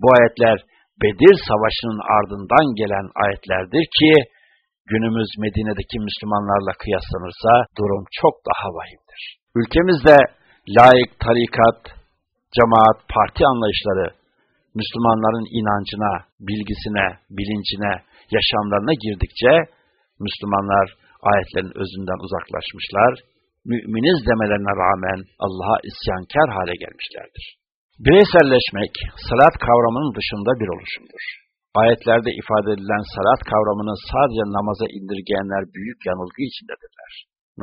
bu ayetler Bedir Savaşı'nın ardından gelen ayetlerdir ki, günümüz Medine'deki Müslümanlarla kıyaslanırsa durum çok daha vahimdir. Ülkemizde laik, tarikat, cemaat, parti anlayışları Müslümanların inancına, bilgisine, bilincine, yaşamlarına girdikçe Müslümanlar ayetlerin özünden uzaklaşmışlar, müminiz demelerine rağmen Allah'a isyankar hale gelmişlerdir. Bireyselleşmek, salat kavramının dışında bir oluşumdur. Ayetlerde ifade edilen salat kavramını sadece namaza indirgeyenler büyük yanılgı içindedirler.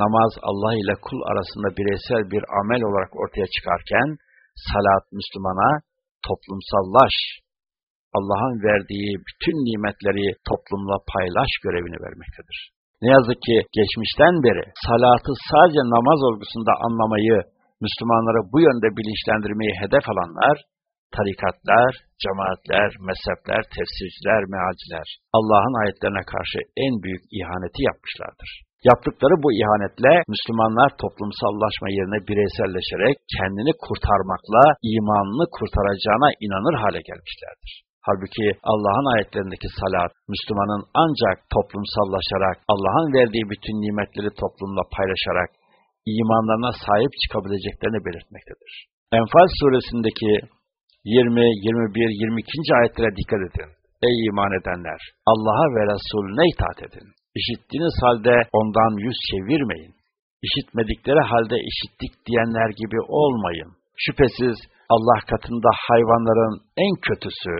Namaz Allah ile kul arasında bireysel bir amel olarak ortaya çıkarken, salat Müslümana toplumsallaş, Allah'ın verdiği bütün nimetleri toplumla paylaş görevini vermektedir. Ne yazık ki geçmişten beri salatı sadece namaz olgusunda anlamayı, Müslümanları bu yönde bilinçlendirmeyi hedef alanlar, tarikatlar, cemaatler, mezhepler, tefsirciler, mealciler Allah'ın ayetlerine karşı en büyük ihaneti yapmışlardır. Yaptıkları bu ihanetle Müslümanlar toplumsallaşma yerine bireyselleşerek kendini kurtarmakla imanını kurtaracağına inanır hale gelmişlerdir. Halbuki Allah'ın ayetlerindeki salat, Müslümanın ancak toplumsallaşarak, Allah'ın verdiği bütün nimetleri toplumla paylaşarak, imanlarına sahip çıkabileceklerini belirtmektedir. Enfal suresindeki 20, 21, 22. ayetlere dikkat edin. Ey iman edenler! Allah'a ve Resulüne itaat edin. İşittiğiniz halde ondan yüz çevirmeyin. İşitmedikleri halde işittik diyenler gibi olmayın. Şüphesiz Allah katında hayvanların en kötüsü,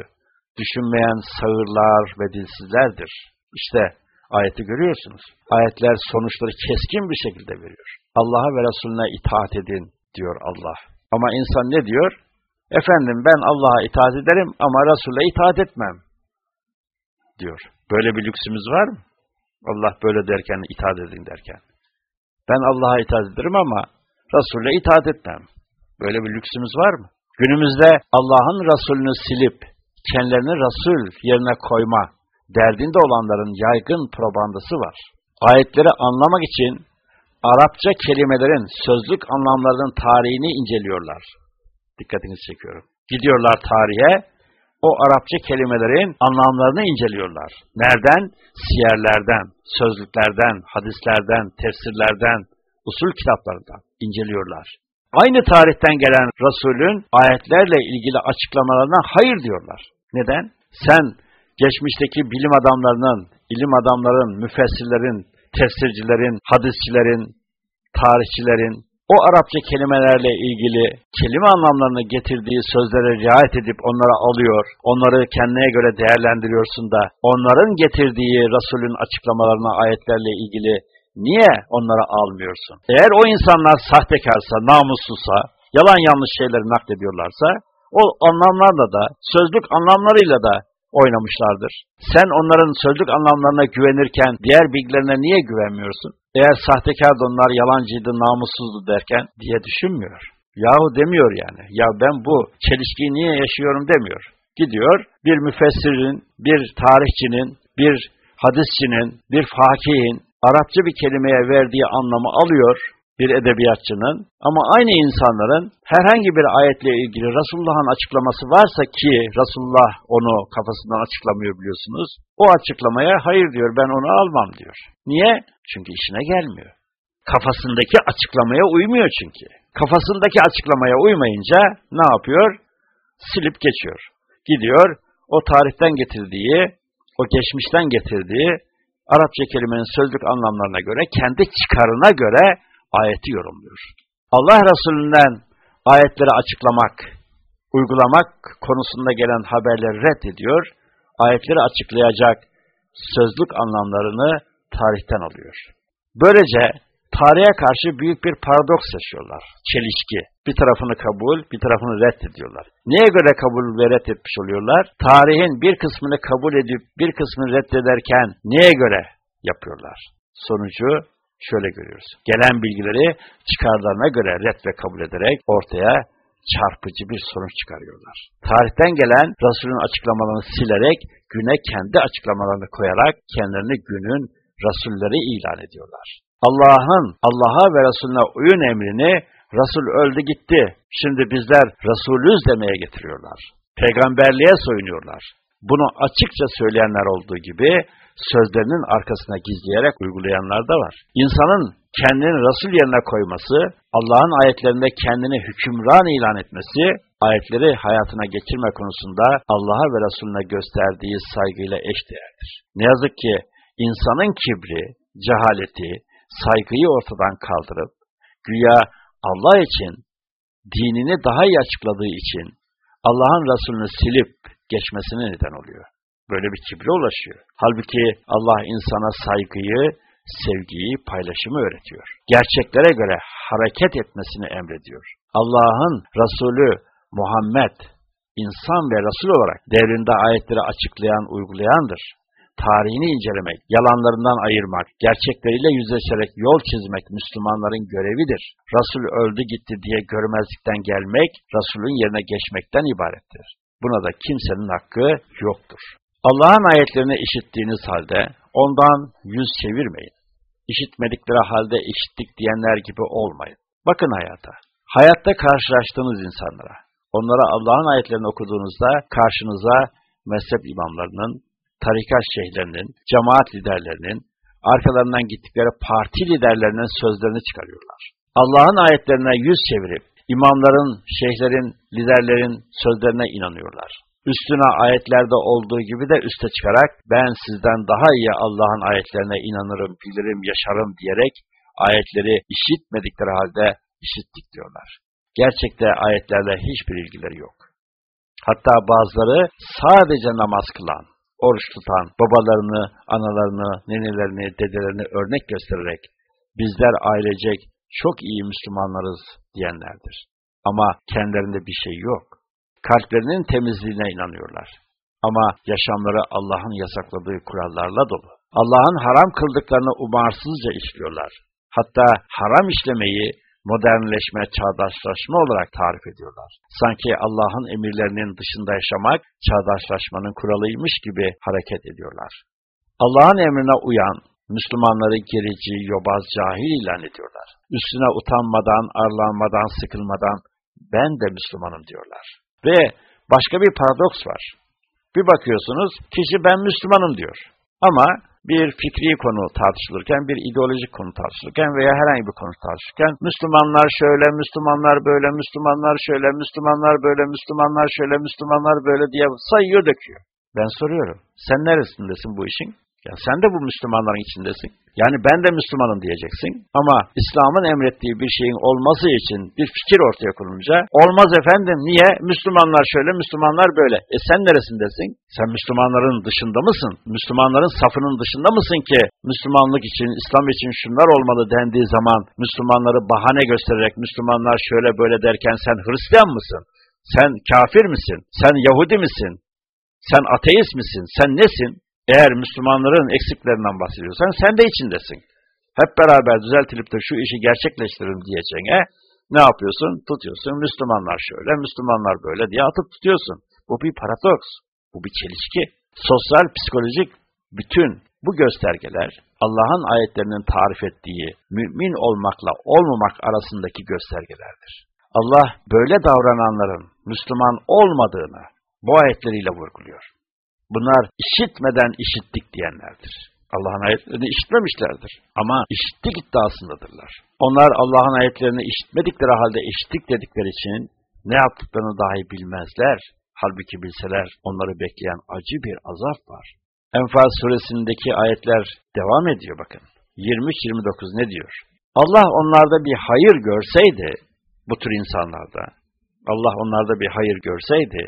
düşünmeyen sağırlar ve dilsizlerdir. İşte ayeti görüyorsunuz. Ayetler sonuçları keskin bir şekilde veriyor. Allah'a ve Resulüne itaat edin diyor Allah. Ama insan ne diyor? Efendim ben Allah'a itaat ederim ama Resul'e itaat etmem diyor. Böyle bir lüksümüz var mı? Allah böyle derken itaat edin derken. Ben Allah'a itaat ederim ama Resul'e itaat etmem. Böyle bir lüksümüz var mı? Günümüzde Allah'ın Resulünü silip kendilerini Resul yerine koyma derdinde olanların yaygın probandası var. Ayetleri anlamak için Arapça kelimelerin sözlük anlamlarının tarihini inceliyorlar. Dikkatinizi çekiyorum. Gidiyorlar tarihe, o Arapça kelimelerin anlamlarını inceliyorlar. Nereden? Siyerlerden, sözlüklerden, hadislerden, tefsirlerden, usul kitaplarından inceliyorlar. Aynı tarihten gelen Resul'ün ayetlerle ilgili açıklamalarına hayır diyorlar. Neden? Sen geçmişteki bilim adamlarının, ilim adamların, müfessirlerin, tefsircilerin, hadisçilerin, tarihçilerin o Arapça kelimelerle ilgili kelime anlamlarını getirdiği sözlere riayet edip onlara alıyor, onları kendine göre değerlendiriyorsun da onların getirdiği Resul'ün açıklamalarına ayetlerle ilgili niye onları almıyorsun? Eğer o insanlar sahtekarsa, namussuzsa, yalan yanlış şeyleri naklediyorlarsa o anlamlarla da, sözlük anlamlarıyla da oynamışlardır. Sen onların sözlük anlamlarına güvenirken diğer bilgilerine niye güvenmiyorsun? Eğer sahtekar onlar yalancıydı, namussuzdu derken diye düşünmüyor. Yahu demiyor yani. Ya ben bu çelişkiyi niye yaşıyorum demiyor. Gidiyor bir müfessirin, bir tarihçinin, bir hadisçinin, bir fakihin Arapça bir kelimeye verdiği anlamı alıyor, bir edebiyatçının ama aynı insanların herhangi bir ayetle ilgili Resulullah'ın açıklaması varsa ki Resulullah onu kafasından açıklamıyor biliyorsunuz. O açıklamaya hayır diyor ben onu almam diyor. Niye? Çünkü işine gelmiyor. Kafasındaki açıklamaya uymuyor çünkü. Kafasındaki açıklamaya uymayınca ne yapıyor? Silip geçiyor. Gidiyor o tarihten getirdiği, o geçmişten getirdiği Arapça kelimenin sözlük anlamlarına göre, kendi çıkarına göre ayeti yorumluyor. Allah Resulü'nden ayetleri açıklamak, uygulamak konusunda gelen haberleri reddediyor, ayetleri açıklayacak sözlük anlamlarını tarihten alıyor. Böylece tarihe karşı büyük bir paradoks yaşıyorlar, çelişki. Bir tarafını kabul, bir tarafını reddediyorlar. Neye göre kabul ve reddetmiş oluyorlar? Tarihin bir kısmını kabul edip bir kısmını reddederken neye göre yapıyorlar? Sonucu şöyle görüyoruz. Gelen bilgileri çıkarlarına göre red ve kabul ederek ortaya çarpıcı bir sonuç çıkarıyorlar. Tarihten gelen Resul'ün açıklamalarını silerek güne kendi açıklamalarını koyarak kendilerini günün Resulleri ilan ediyorlar. Allah'ın Allah'a ve Resulüne uyun emrini Resul öldü gitti. Şimdi bizler Resulüz demeye getiriyorlar. Peygamberliğe soyunuyorlar. Bunu açıkça söyleyenler olduğu gibi sözlerinin arkasına gizleyerek uygulayanlar da var. İnsanın kendini Resul yerine koyması, Allah'ın ayetlerinde kendini hükümran ilan etmesi, ayetleri hayatına geçirme konusunda Allah'a ve Resulüne gösterdiği saygıyla eşdeğerdir. Ne yazık ki insanın kibri, cehaleti, saygıyı ortadan kaldırıp, güya Allah için, dinini daha iyi açıkladığı için, Allah'ın Resulünü silip geçmesine neden oluyor böyle bir kibre ulaşıyor. Halbuki Allah insana saygıyı, sevgiyi, paylaşımı öğretiyor. Gerçeklere göre hareket etmesini emrediyor. Allah'ın Resulü Muhammed, insan ve Resul olarak devrinde ayetleri açıklayan, uygulayandır. Tarihini incelemek, yalanlarından ayırmak, gerçekleriyle yüzleşerek yol çizmek Müslümanların görevidir. Resul öldü gitti diye görmezlikten gelmek, Resulün yerine geçmekten ibarettir. Buna da kimsenin hakkı yoktur. Allah'ın ayetlerini işittiğiniz halde ondan yüz çevirmeyin. İşitmedikleri halde işittik diyenler gibi olmayın. Bakın hayata. Hayatta karşılaştığınız insanlara, onlara Allah'ın ayetlerini okuduğunuzda karşınıza mezhep imamlarının, tarikat şeyhlerinin, cemaat liderlerinin, arkalarından gittikleri parti liderlerinin sözlerini çıkarıyorlar. Allah'ın ayetlerine yüz çevirip, imamların, şeyhlerin, liderlerin sözlerine inanıyorlar üstüne ayetlerde olduğu gibi de üste çıkarak ben sizden daha iyi Allah'ın ayetlerine inanırım, bilirim, yaşarım diyerek ayetleri işitmedikleri halde işittik diyorlar. Gerçekte ayetlerle hiçbir ilgileri yok. Hatta bazıları sadece namaz kılan, oruç tutan, babalarını, analarını, nenelerini, dedelerini örnek göstererek bizler ailecek çok iyi Müslümanlarız diyenlerdir. Ama kendilerinde bir şey yok. Kalplerinin temizliğine inanıyorlar. Ama yaşamları Allah'ın yasakladığı kurallarla dolu. Allah'ın haram kıldıklarını umarsızca işliyorlar. Hatta haram işlemeyi modernleşme, çağdaşlaşma olarak tarif ediyorlar. Sanki Allah'ın emirlerinin dışında yaşamak, çağdaşlaşmanın kuralıymış gibi hareket ediyorlar. Allah'ın emrine uyan, Müslümanları gerici, yobaz, cahil ilan ediyorlar. Üstüne utanmadan, arlanmadan, sıkılmadan, ben de Müslümanım diyorlar. Ve başka bir paradoks var. Bir bakıyorsunuz, kişi ben Müslümanım diyor. Ama bir fikri konu tartışılırken, bir ideolojik konu tartışılırken veya herhangi bir konu tartışılırken Müslümanlar şöyle, Müslümanlar böyle, Müslümanlar şöyle, Müslümanlar böyle, Müslümanlar şöyle, Müslümanlar böyle diye sayıyor döküyor. Ben soruyorum, sen neresindesin bu işin? Ya sen de bu Müslümanların içindesin. Yani ben de Müslümanım diyeceksin. Ama İslam'ın emrettiği bir şeyin olması için bir fikir ortaya konulunca olmaz efendim niye? Müslümanlar şöyle, Müslümanlar böyle. E sen neresindesin? Sen Müslümanların dışında mısın? Müslümanların safının dışında mısın ki Müslümanlık için, İslam için şunlar olmalı dendiği zaman Müslümanları bahane göstererek Müslümanlar şöyle böyle derken sen Hristiyan mısın? Sen kafir misin? Sen Yahudi misin? Sen ateist misin? Sen nesin? Eğer Müslümanların eksiklerinden bahsediyorsan sen de içindesin. Hep beraber düzeltilip de şu işi gerçekleştirin diyeceğine ne yapıyorsun? Tutuyorsun Müslümanlar şöyle, Müslümanlar böyle diye atıp tutuyorsun. Bu bir paradoks, bu bir çelişki. Sosyal, psikolojik bütün bu göstergeler Allah'ın ayetlerinin tarif ettiği mümin olmakla olmamak arasındaki göstergelerdir. Allah böyle davrananların Müslüman olmadığını bu ayetleriyle vurguluyor. Bunlar işitmeden işittik diyenlerdir. Allah'ın ayetlerini işitmemişlerdir. Ama işittik iddiasındadırlar. Onlar Allah'ın ayetlerini işitmedikleri halde işittik dedikleri için ne yaptıklarını dahi bilmezler. Halbuki bilseler onları bekleyen acı bir azap var. Enfal suresindeki ayetler devam ediyor bakın. 23-29 ne diyor? Allah onlarda bir hayır görseydi, bu tür insanlarda, Allah onlarda bir hayır görseydi,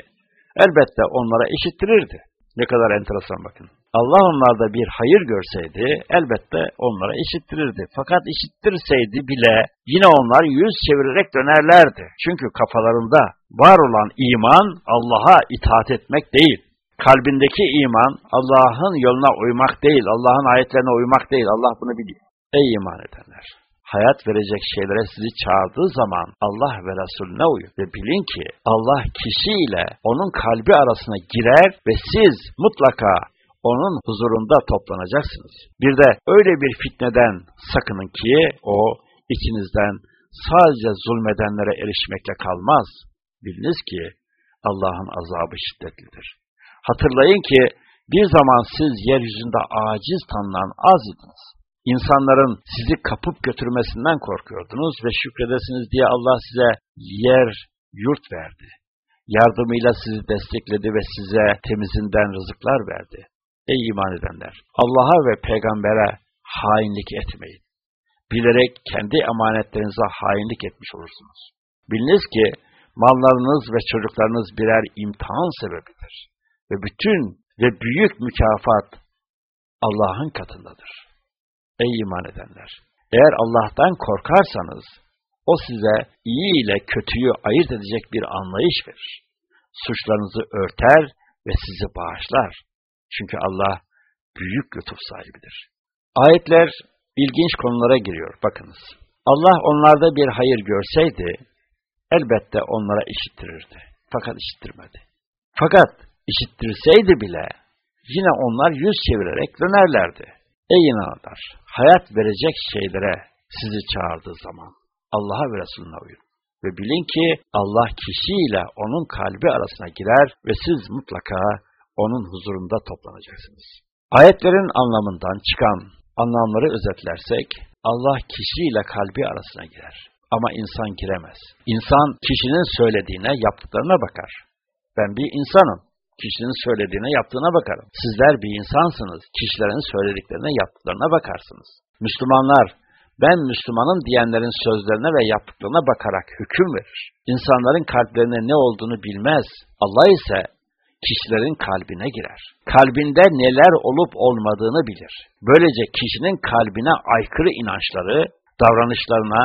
elbette onlara eşittirirdi. Ne kadar enteresan bakın. Allah onlarda bir hayır görseydi elbette onlara eşittirirdi. Fakat eşittirseydi bile yine onlar yüz çevirerek dönerlerdi. Çünkü kafalarında var olan iman Allah'a itaat etmek değil. Kalbindeki iman Allah'ın yoluna uymak değil, Allah'ın ayetlerine uymak değil. Allah bunu biliyor. Ey iman edenler! Hayat verecek şeylere sizi çağırdığı zaman Allah ve Resulüne uyun. Ve bilin ki Allah kişiyle onun kalbi arasına girer ve siz mutlaka onun huzurunda toplanacaksınız. Bir de öyle bir fitneden sakının ki o içinizden sadece zulmedenlere erişmekle kalmaz. Biliniz ki Allah'ın azabı şiddetlidir. Hatırlayın ki bir zaman siz yeryüzünde aciz tanınan az idiniz. İnsanların sizi kapıp götürmesinden korkuyordunuz ve şükredesiniz diye Allah size yer, yurt verdi. Yardımıyla sizi destekledi ve size temizinden rızıklar verdi. Ey iman edenler! Allah'a ve peygambere hainlik etmeyin. Bilerek kendi emanetlerinize hainlik etmiş olursunuz. Biliniz ki mallarınız ve çocuklarınız birer imtihan sebebidir. Ve bütün ve büyük mükafat Allah'ın katındadır. Ey iman edenler! Eğer Allah'tan korkarsanız, o size iyi ile kötüyü ayırt edecek bir anlayış verir. Suçlarınızı örter ve sizi bağışlar. Çünkü Allah büyük lütuf sahibidir. Ayetler ilginç konulara giriyor. Bakınız. Allah onlarda bir hayır görseydi, elbette onlara işittirirdi. Fakat işittirmedi. Fakat işittirseydi bile, yine onlar yüz çevirerek dönerlerdi. Ey inananlar! Hayat verecek şeylere sizi çağırdığı zaman Allah'a ve Resulüne uyun. Ve bilin ki Allah kişiyle onun kalbi arasına girer ve siz mutlaka onun huzurunda toplanacaksınız. Ayetlerin anlamından çıkan anlamları özetlersek, Allah kişiyle kalbi arasına girer. Ama insan giremez. İnsan kişinin söylediğine, yaptıklarına bakar. Ben bir insanım. Kişinin söylediğine, yaptığına bakarım. Sizler bir insansınız. Kişilerin söylediklerine, yaptıklarına bakarsınız. Müslümanlar ben Müslümanım diyenlerin sözlerine ve yaptıklarına bakarak hüküm verir. İnsanların kalplerine ne olduğunu bilmez. Allah ise kişilerin kalbine girer. Kalbinde neler olup olmadığını bilir. Böylece kişinin kalbine aykırı inançları, davranışlarına,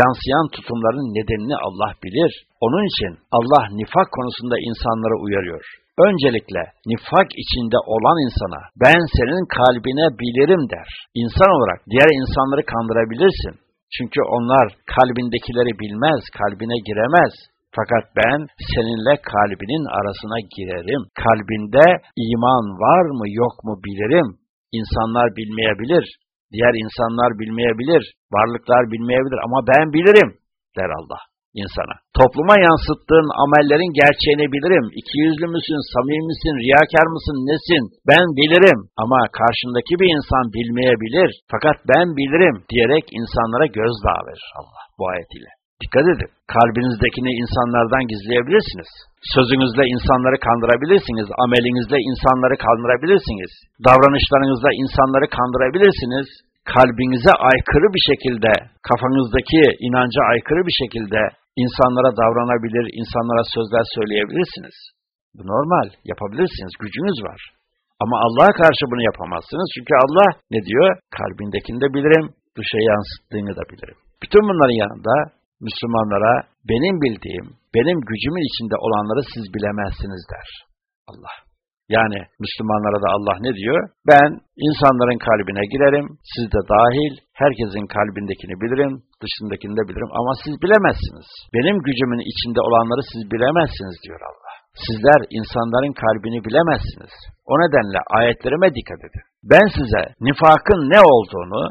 yansıyan tutumların nedenini Allah bilir. Onun için Allah nifak konusunda insanları uyarıyor. Öncelikle nifak içinde olan insana ben senin kalbine bilirim der. İnsan olarak diğer insanları kandırabilirsin. Çünkü onlar kalbindekileri bilmez, kalbine giremez. Fakat ben seninle kalbinin arasına girerim. Kalbinde iman var mı yok mu bilirim. İnsanlar bilmeyebilir. Diğer insanlar bilmeyebilir. Varlıklar bilmeyebilir ama ben bilirim der Allah insana. Topluma yansıttığın amellerin gerçeğini bilirim. İkiyüzlü müsün, samimi misin, riyakar mısın, nesin? Ben bilirim. Ama karşındaki bir insan bilmeyebilir. Fakat ben bilirim diyerek insanlara gözdağı verir Allah bu ayet ile. Dikkat edin. Kalbinizdekini insanlardan gizleyebilirsiniz. Sözünüzle insanları kandırabilirsiniz. Amelinizle insanları kandırabilirsiniz. Davranışlarınızla insanları kandırabilirsiniz. Kalbinize aykırı bir şekilde, kafanızdaki inanca aykırı bir şekilde insanlara davranabilir, insanlara sözler söyleyebilirsiniz. Bu normal, yapabilirsiniz, gücünüz var. Ama Allah'a karşı bunu yapamazsınız. Çünkü Allah ne diyor? Kalbindekini de bilirim, dışa yansıttığını da bilirim. Bütün bunların yanında Müslümanlara benim bildiğim, benim gücümün içinde olanları siz bilemezsiniz der Allah. Yani Müslümanlara da Allah ne diyor? Ben insanların kalbine girerim, siz de dahil, herkesin kalbindekini bilirim, dışındakini de bilirim ama siz bilemezsiniz. Benim gücümün içinde olanları siz bilemezsiniz diyor Allah. Sizler insanların kalbini bilemezsiniz. O nedenle ayetlerime dikkat edin. Ben size nifakın ne olduğunu,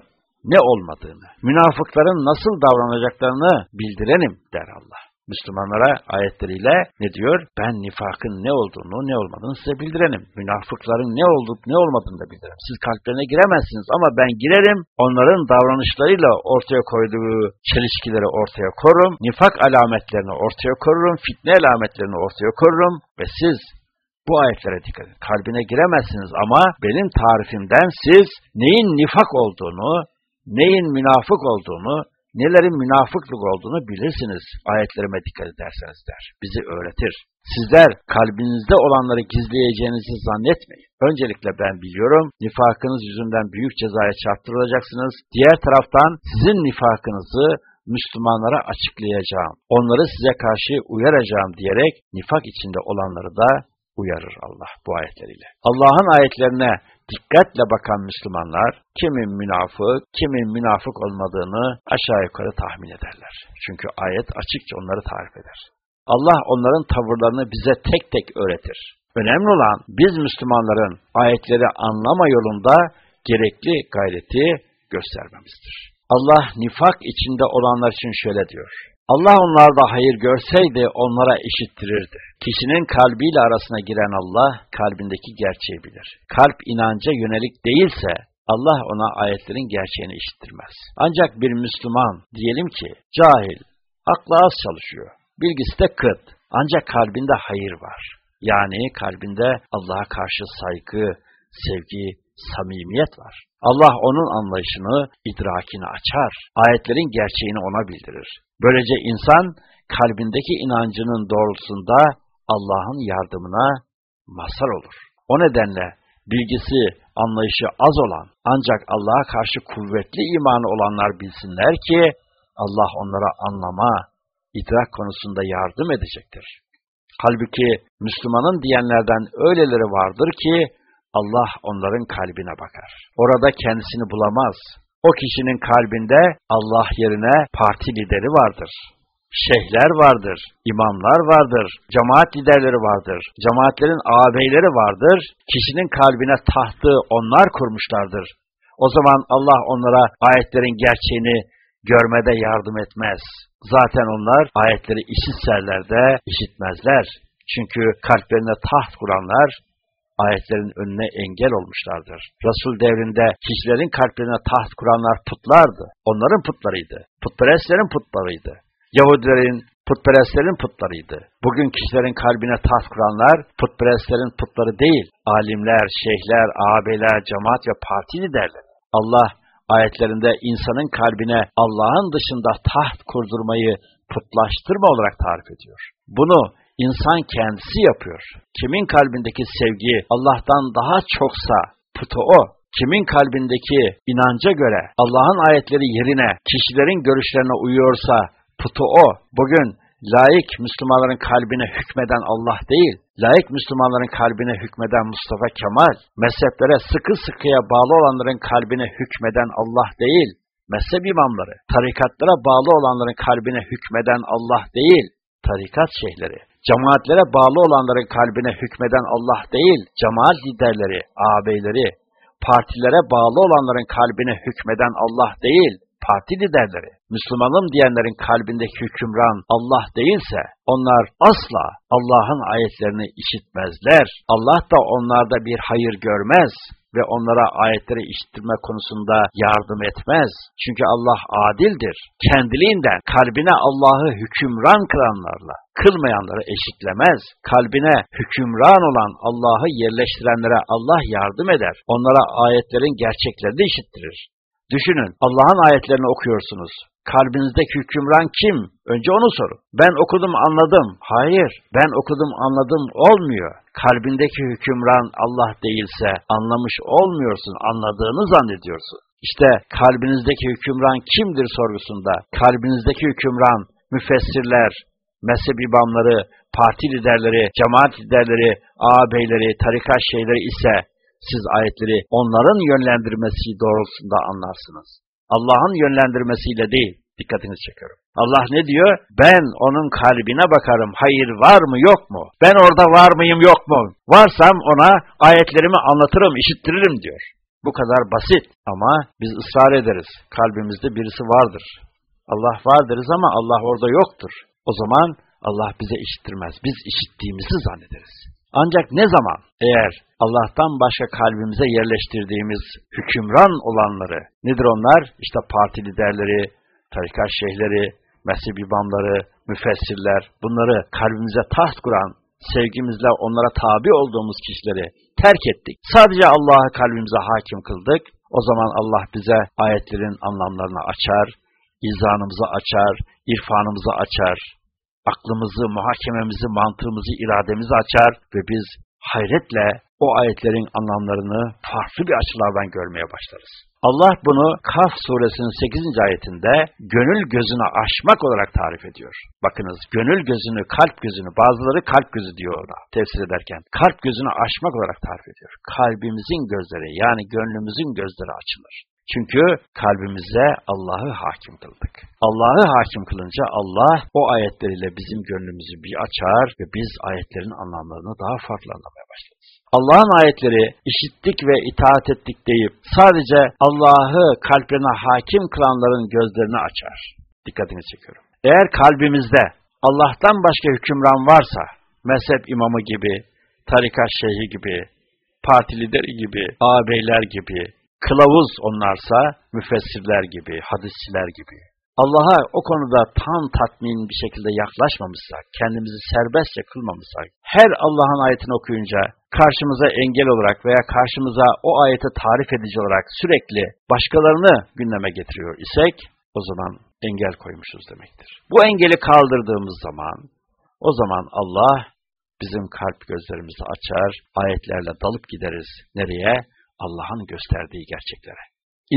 ne olmadığını, münafıkların nasıl davranacaklarını bildirenim der Allah. Müslümanlara ayetleriyle ne diyor? Ben nifakın ne olduğunu, ne olmadığını size bildirenim. Münafıkların ne olup ne olmadığını da bildirenim. Siz kalplerine giremezsiniz ama ben girerim, onların davranışlarıyla ortaya koyduğu çelişkileri ortaya korurum, nifak alametlerini ortaya korurum, fitne alametlerini ortaya korurum ve siz bu ayetlere dikkat edin. Kalbine giremezsiniz ama benim tarifimden siz neyin nifak olduğunu, neyin münafık olduğunu, nelerin münafıklık olduğunu bilirsiniz ayetlerime dikkat ederseniz der. Bizi öğretir. Sizler kalbinizde olanları gizleyeceğinizi zannetmeyin. Öncelikle ben biliyorum, nifakınız yüzünden büyük cezaya çarptırılacaksınız. Diğer taraftan sizin nifakınızı Müslümanlara açıklayacağım. Onları size karşı uyaracağım diyerek nifak içinde olanları da uyarır Allah bu ayetleriyle. Allah'ın ayetlerine dikkatle bakan Müslümanlar kimin münafık, kimin münafık olmadığını aşağı yukarı tahmin ederler. Çünkü ayet açıkça onları tarif eder. Allah onların tavırlarını bize tek tek öğretir. Önemli olan biz Müslümanların ayetleri anlama yolunda gerekli gayreti göstermemizdir. Allah nifak içinde olanlar için şöyle diyor. Allah onlarda hayır görseydi onlara eşittirirdi. Kişinin kalbiyle arasına giren Allah kalbindeki gerçeği bilir. Kalp inanca yönelik değilse Allah ona ayetlerin gerçeğini işittirmez. Ancak bir Müslüman diyelim ki cahil, aklı az çalışıyor, bilgisi de kıt ancak kalbinde hayır var. Yani kalbinde Allah'a karşı saygı, sevgi, samimiyet var. Allah onun anlayışını, idrakini açar. Ayetlerin gerçeğini ona bildirir. Böylece insan kalbindeki inancının doğrultusunda Allah'ın yardımına mazhar olur. O nedenle bilgisi, anlayışı az olan ancak Allah'a karşı kuvvetli imanı olanlar bilsinler ki Allah onlara anlama, idrak konusunda yardım edecektir. Halbuki Müslümanın diyenlerden öyleleri vardır ki Allah onların kalbine bakar. Orada kendisini bulamaz. O kişinin kalbinde Allah yerine parti lideri vardır. Şeyhler vardır, imamlar vardır, cemaat liderleri vardır, cemaatlerin ağabeyleri vardır, kişinin kalbine tahtı onlar kurmuşlardır. O zaman Allah onlara ayetlerin gerçeğini görmede yardım etmez. Zaten onlar ayetleri işitserler de işitmezler. Çünkü kalplerine taht kuranlar ayetlerin önüne engel olmuşlardır. Resul devrinde kişilerin kalplerine taht kuranlar putlardı. Onların putlarıydı. Putperestlerin putlarıydı. Yahudilerin, putperestlerin putlarıydı. Bugün kişilerin kalbine taht kuranlar putperestlerin putları değil. Alimler, şeyhler, ağabeyler, cemaat ve parti liderleri. Allah ayetlerinde insanın kalbine Allah'ın dışında taht kurdurmayı putlaştırma olarak tarif ediyor. Bunu insan kendisi yapıyor. Kimin kalbindeki sevgi Allah'tan daha çoksa putu o. Kimin kalbindeki inanca göre Allah'ın ayetleri yerine kişilerin görüşlerine uyuyorsa putu o. Bugün layık Müslümanların kalbine hükmeden Allah değil, layık Müslümanların kalbine hükmeden Mustafa Kemal, mezheplere sıkı sıkıya bağlı olanların kalbine hükmeden Allah değil, mezhep imamları, tarikatlara bağlı olanların kalbine hükmeden Allah değil, tarikat şeyhleri, cemaatlere bağlı olanların kalbine hükmeden Allah değil, cemaat liderleri, ağabeyleri, partilere bağlı olanların kalbine hükmeden Allah değil, parti liderleri, Müslümanım diyenlerin kalbindeki hükümran Allah değilse, onlar asla Allah'ın ayetlerini işitmezler. Allah da onlarda bir hayır görmez ve onlara ayetleri işittirme konusunda yardım etmez. Çünkü Allah adildir. Kendiliğinden kalbine Allah'ı hükümran kılanlarla, kılmayanları eşitlemez. Kalbine hükümran olan Allah'ı yerleştirenlere Allah yardım eder. Onlara ayetlerin gerçeklerini işittirir. Düşünün, Allah'ın ayetlerini okuyorsunuz. Kalbinizdeki hükümran kim? Önce onu sorun. Ben okudum anladım. Hayır, ben okudum anladım olmuyor. Kalbindeki hükümran Allah değilse anlamış olmuyorsun, anladığını zannediyorsun. İşte kalbinizdeki hükümran kimdir sorgusunda? Kalbinizdeki hükümran müfessirler, mezhep imamları, parti liderleri, cemaat liderleri, ağabeyleri, tarikat şeyleri ise siz ayetleri onların yönlendirmesi doğrultusunda anlarsınız. Allah'ın yönlendirmesiyle değil, dikkatinizi çekiyorum. Allah ne diyor? Ben onun kalbine bakarım, hayır var mı yok mu? Ben orada var mıyım yok mu? Varsam ona ayetlerimi anlatırım, işittiririm diyor. Bu kadar basit ama biz ısrar ederiz. Kalbimizde birisi vardır. Allah var deriz ama Allah orada yoktur. O zaman Allah bize işittirmez. Biz işittiğimizi zannederiz. Ancak ne zaman eğer Allah'tan başka kalbimize yerleştirdiğimiz hükümran olanları, nedir onlar? İşte parti liderleri, tarikat şeyhleri, mezhep imamları, müfessirler, bunları kalbimize taht kuran, sevgimizle onlara tabi olduğumuz kişileri terk ettik. Sadece Allah'ı kalbimize hakim kıldık. O zaman Allah bize ayetlerin anlamlarını açar, izanımızı açar, irfanımızı açar, aklımızı, muhakememizi, mantığımızı, irademizi açar ve biz hayretle o ayetlerin anlamlarını farklı bir açılardan görmeye başlarız. Allah bunu Kaf suresinin 8. ayetinde gönül gözünü aşmak olarak tarif ediyor. Bakınız gönül gözünü, kalp gözünü, bazıları kalp gözü diyor ona tefsir ederken. Kalp gözünü aşmak olarak tarif ediyor. Kalbimizin gözleri yani gönlümüzün gözleri açılır. Çünkü kalbimize Allah'ı hakim kıldık. Allah'ı hakim kılınca Allah o ayetleriyle bizim gönlümüzü bir açar ve biz ayetlerin anlamlarını daha farklı anlamaya başlarız. Allah'ın ayetleri işittik ve itaat ettik deyip sadece Allah'ı kalplerine hakim kılanların gözlerini açar. Dikkatini çekiyorum. Eğer kalbimizde Allah'tan başka hükümran varsa, mezhep imamı gibi, tarikat şeyhi gibi, parti lideri gibi, ağabeyler gibi, kılavuz onlarsa müfessirler gibi, hadisçiler gibi. Allah'a o konuda tam tatmin bir şekilde yaklaşmamışsak, kendimizi serbestçe kılmamışsak, her Allah'ın ayetini okuyunca karşımıza engel olarak veya karşımıza o ayeti tarif edici olarak sürekli başkalarını gündeme getiriyor isek, o zaman engel koymuşuz demektir. Bu engeli kaldırdığımız zaman, o zaman Allah bizim kalp gözlerimizi açar, ayetlerle dalıp gideriz. Nereye? Allah'ın gösterdiği gerçeklere.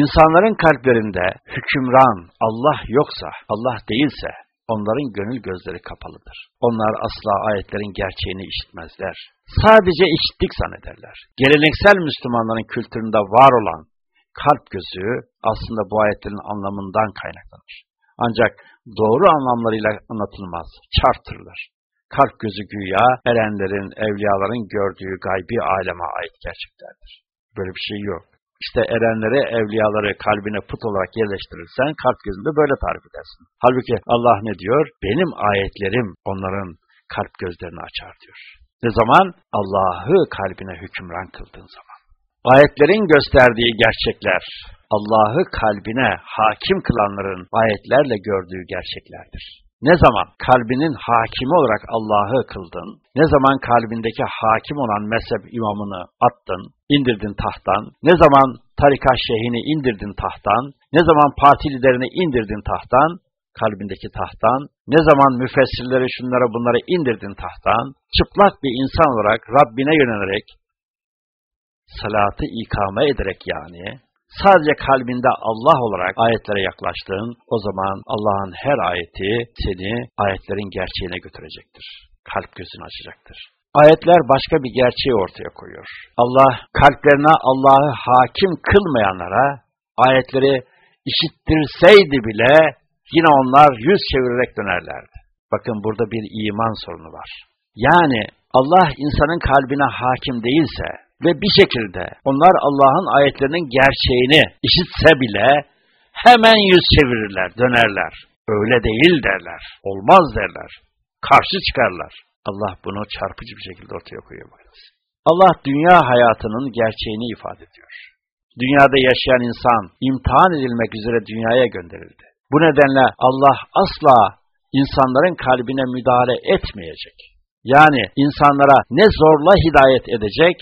İnsanların kalplerinde hükümran Allah yoksa, Allah değilse, onların gönül gözleri kapalıdır. Onlar asla ayetlerin gerçeğini işitmezler. Sadece işittik zannederler. Geleneksel Müslümanların kültüründe var olan kalp gözü aslında bu ayetlerin anlamından kaynaklanır. Ancak doğru anlamlarıyla anlatılmaz, çarptırılır. Kalp gözü güya erenlerin, evliyaların gördüğü gaybi aleme ait gerçeklerdir. Böyle bir şey yok. İşte erenleri, evliyaları kalbine put olarak yerleştirirsen kalp gözünde böyle tarif edersin. Halbuki Allah ne diyor? Benim ayetlerim onların kalp gözlerini açar diyor. Ne zaman? Allah'ı kalbine hükümran kıldığın zaman. Ayetlerin gösterdiği gerçekler, Allah'ı kalbine hakim kılanların ayetlerle gördüğü gerçeklerdir. Ne zaman kalbinin hakimi olarak Allah'ı kıldın, ne zaman kalbindeki hakim olan mezhep imamını attın, indirdin tahttan, ne zaman tarikat şeyhini indirdin tahttan, ne zaman parti liderini indirdin tahttan, kalbindeki tahttan, ne zaman müfessirleri şunlara bunları indirdin tahttan, çıplak bir insan olarak Rabbine yönelerek, salatı ikame ederek yani, sadece kalbinde Allah olarak ayetlere yaklaştığın, o zaman Allah'ın her ayeti seni ayetlerin gerçeğine götürecektir. Kalp gözünü açacaktır. Ayetler başka bir gerçeği ortaya koyuyor. Allah kalplerine Allah'ı hakim kılmayanlara ayetleri işittirseydi bile yine onlar yüz çevirerek dönerlerdi. Bakın burada bir iman sorunu var. Yani Allah insanın kalbine hakim değilse ve bir şekilde onlar Allah'ın ayetlerinin gerçeğini işitse bile hemen yüz çevirirler, dönerler. Öyle değil derler, olmaz derler, karşı çıkarlar. Allah bunu çarpıcı bir şekilde ortaya koyuyor. Allah dünya hayatının gerçeğini ifade ediyor. Dünyada yaşayan insan imtihan edilmek üzere dünyaya gönderildi. Bu nedenle Allah asla insanların kalbine müdahale etmeyecek. Yani insanlara ne zorla hidayet edecek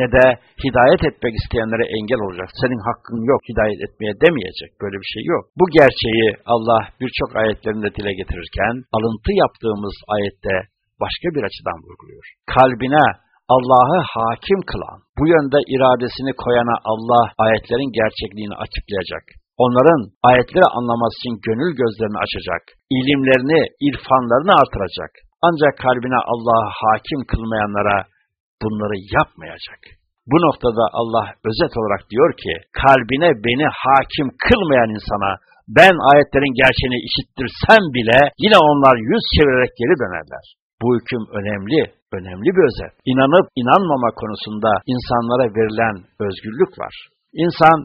ne de hidayet etmek isteyenlere engel olacak. Senin hakkın yok hidayet etmeye demeyecek. Böyle bir şey yok. Bu gerçeği Allah birçok ayetlerinde dile getirirken alıntı yaptığımız ayette başka bir açıdan vurguluyor. Kalbine Allah'ı hakim kılan, bu yönde iradesini koyana Allah ayetlerin gerçekliğini açıklayacak. Onların ayetleri anlaması için gönül gözlerini açacak, ilimlerini, irfanlarını artıracak. Ancak kalbine Allah'ı hakim kılmayanlara bunları yapmayacak. Bu noktada Allah özet olarak diyor ki, kalbine beni hakim kılmayan insana ben ayetlerin gerçeğini işittirsem bile yine onlar yüz çevirerek geri dönerler. Bu hüküm önemli, önemli bir özet. İnanıp inanmama konusunda insanlara verilen özgürlük var. İnsan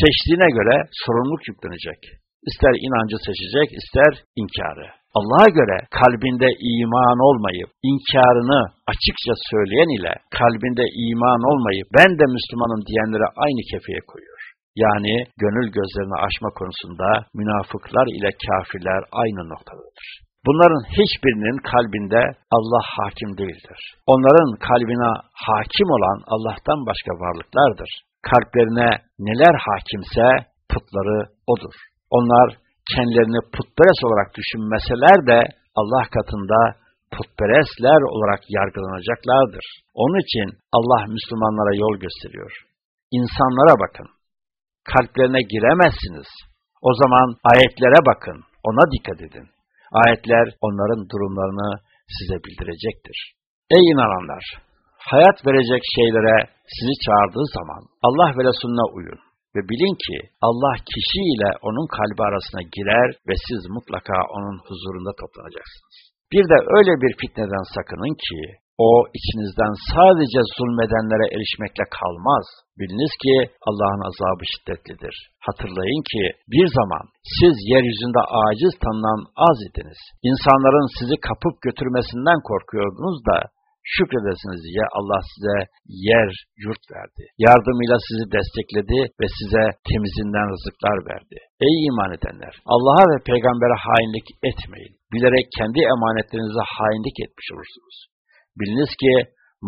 seçtiğine göre sorumluluk yüklenecek. İster inancı seçecek, ister inkarı. Allah'a göre kalbinde iman olmayıp, inkarını açıkça söyleyen ile kalbinde iman olmayıp, ben de Müslümanım diyenlere aynı kefeye koyuyor. Yani gönül gözlerini aşma konusunda münafıklar ile kafirler aynı noktadadır. Bunların hiçbirinin kalbinde Allah hakim değildir. Onların kalbine hakim olan Allah'tan başka varlıklardır. Kalplerine neler hakimse putları odur. Onlar kendilerini putperest olarak düşünmeseler de Allah katında putperestler olarak yargılanacaklardır. Onun için Allah Müslümanlara yol gösteriyor. İnsanlara bakın. Kalplerine giremezsiniz. O zaman ayetlere bakın. Ona dikkat edin. Ayetler onların durumlarını size bildirecektir. Ey inananlar! Hayat verecek şeylere sizi çağırdığı zaman Allah ve Resulüne uyun. Ve bilin ki Allah kişiyle onun kalbi arasına girer ve siz mutlaka onun huzurunda toplanacaksınız. Bir de öyle bir fitneden sakının ki o içinizden sadece zulmedenlere erişmekle kalmaz. Biliniz ki Allah'ın azabı şiddetlidir. Hatırlayın ki bir zaman siz yeryüzünde aciz tanınan az idiniz. İnsanların sizi kapıp götürmesinden korkuyordunuz da şükredesiniz diye Allah size yer, yurt verdi. Yardımıyla sizi destekledi ve size temizinden rızıklar verdi. Ey iman edenler! Allah'a ve peygambere hainlik etmeyin. Bilerek kendi emanetlerinize hainlik etmiş olursunuz. Biliniz ki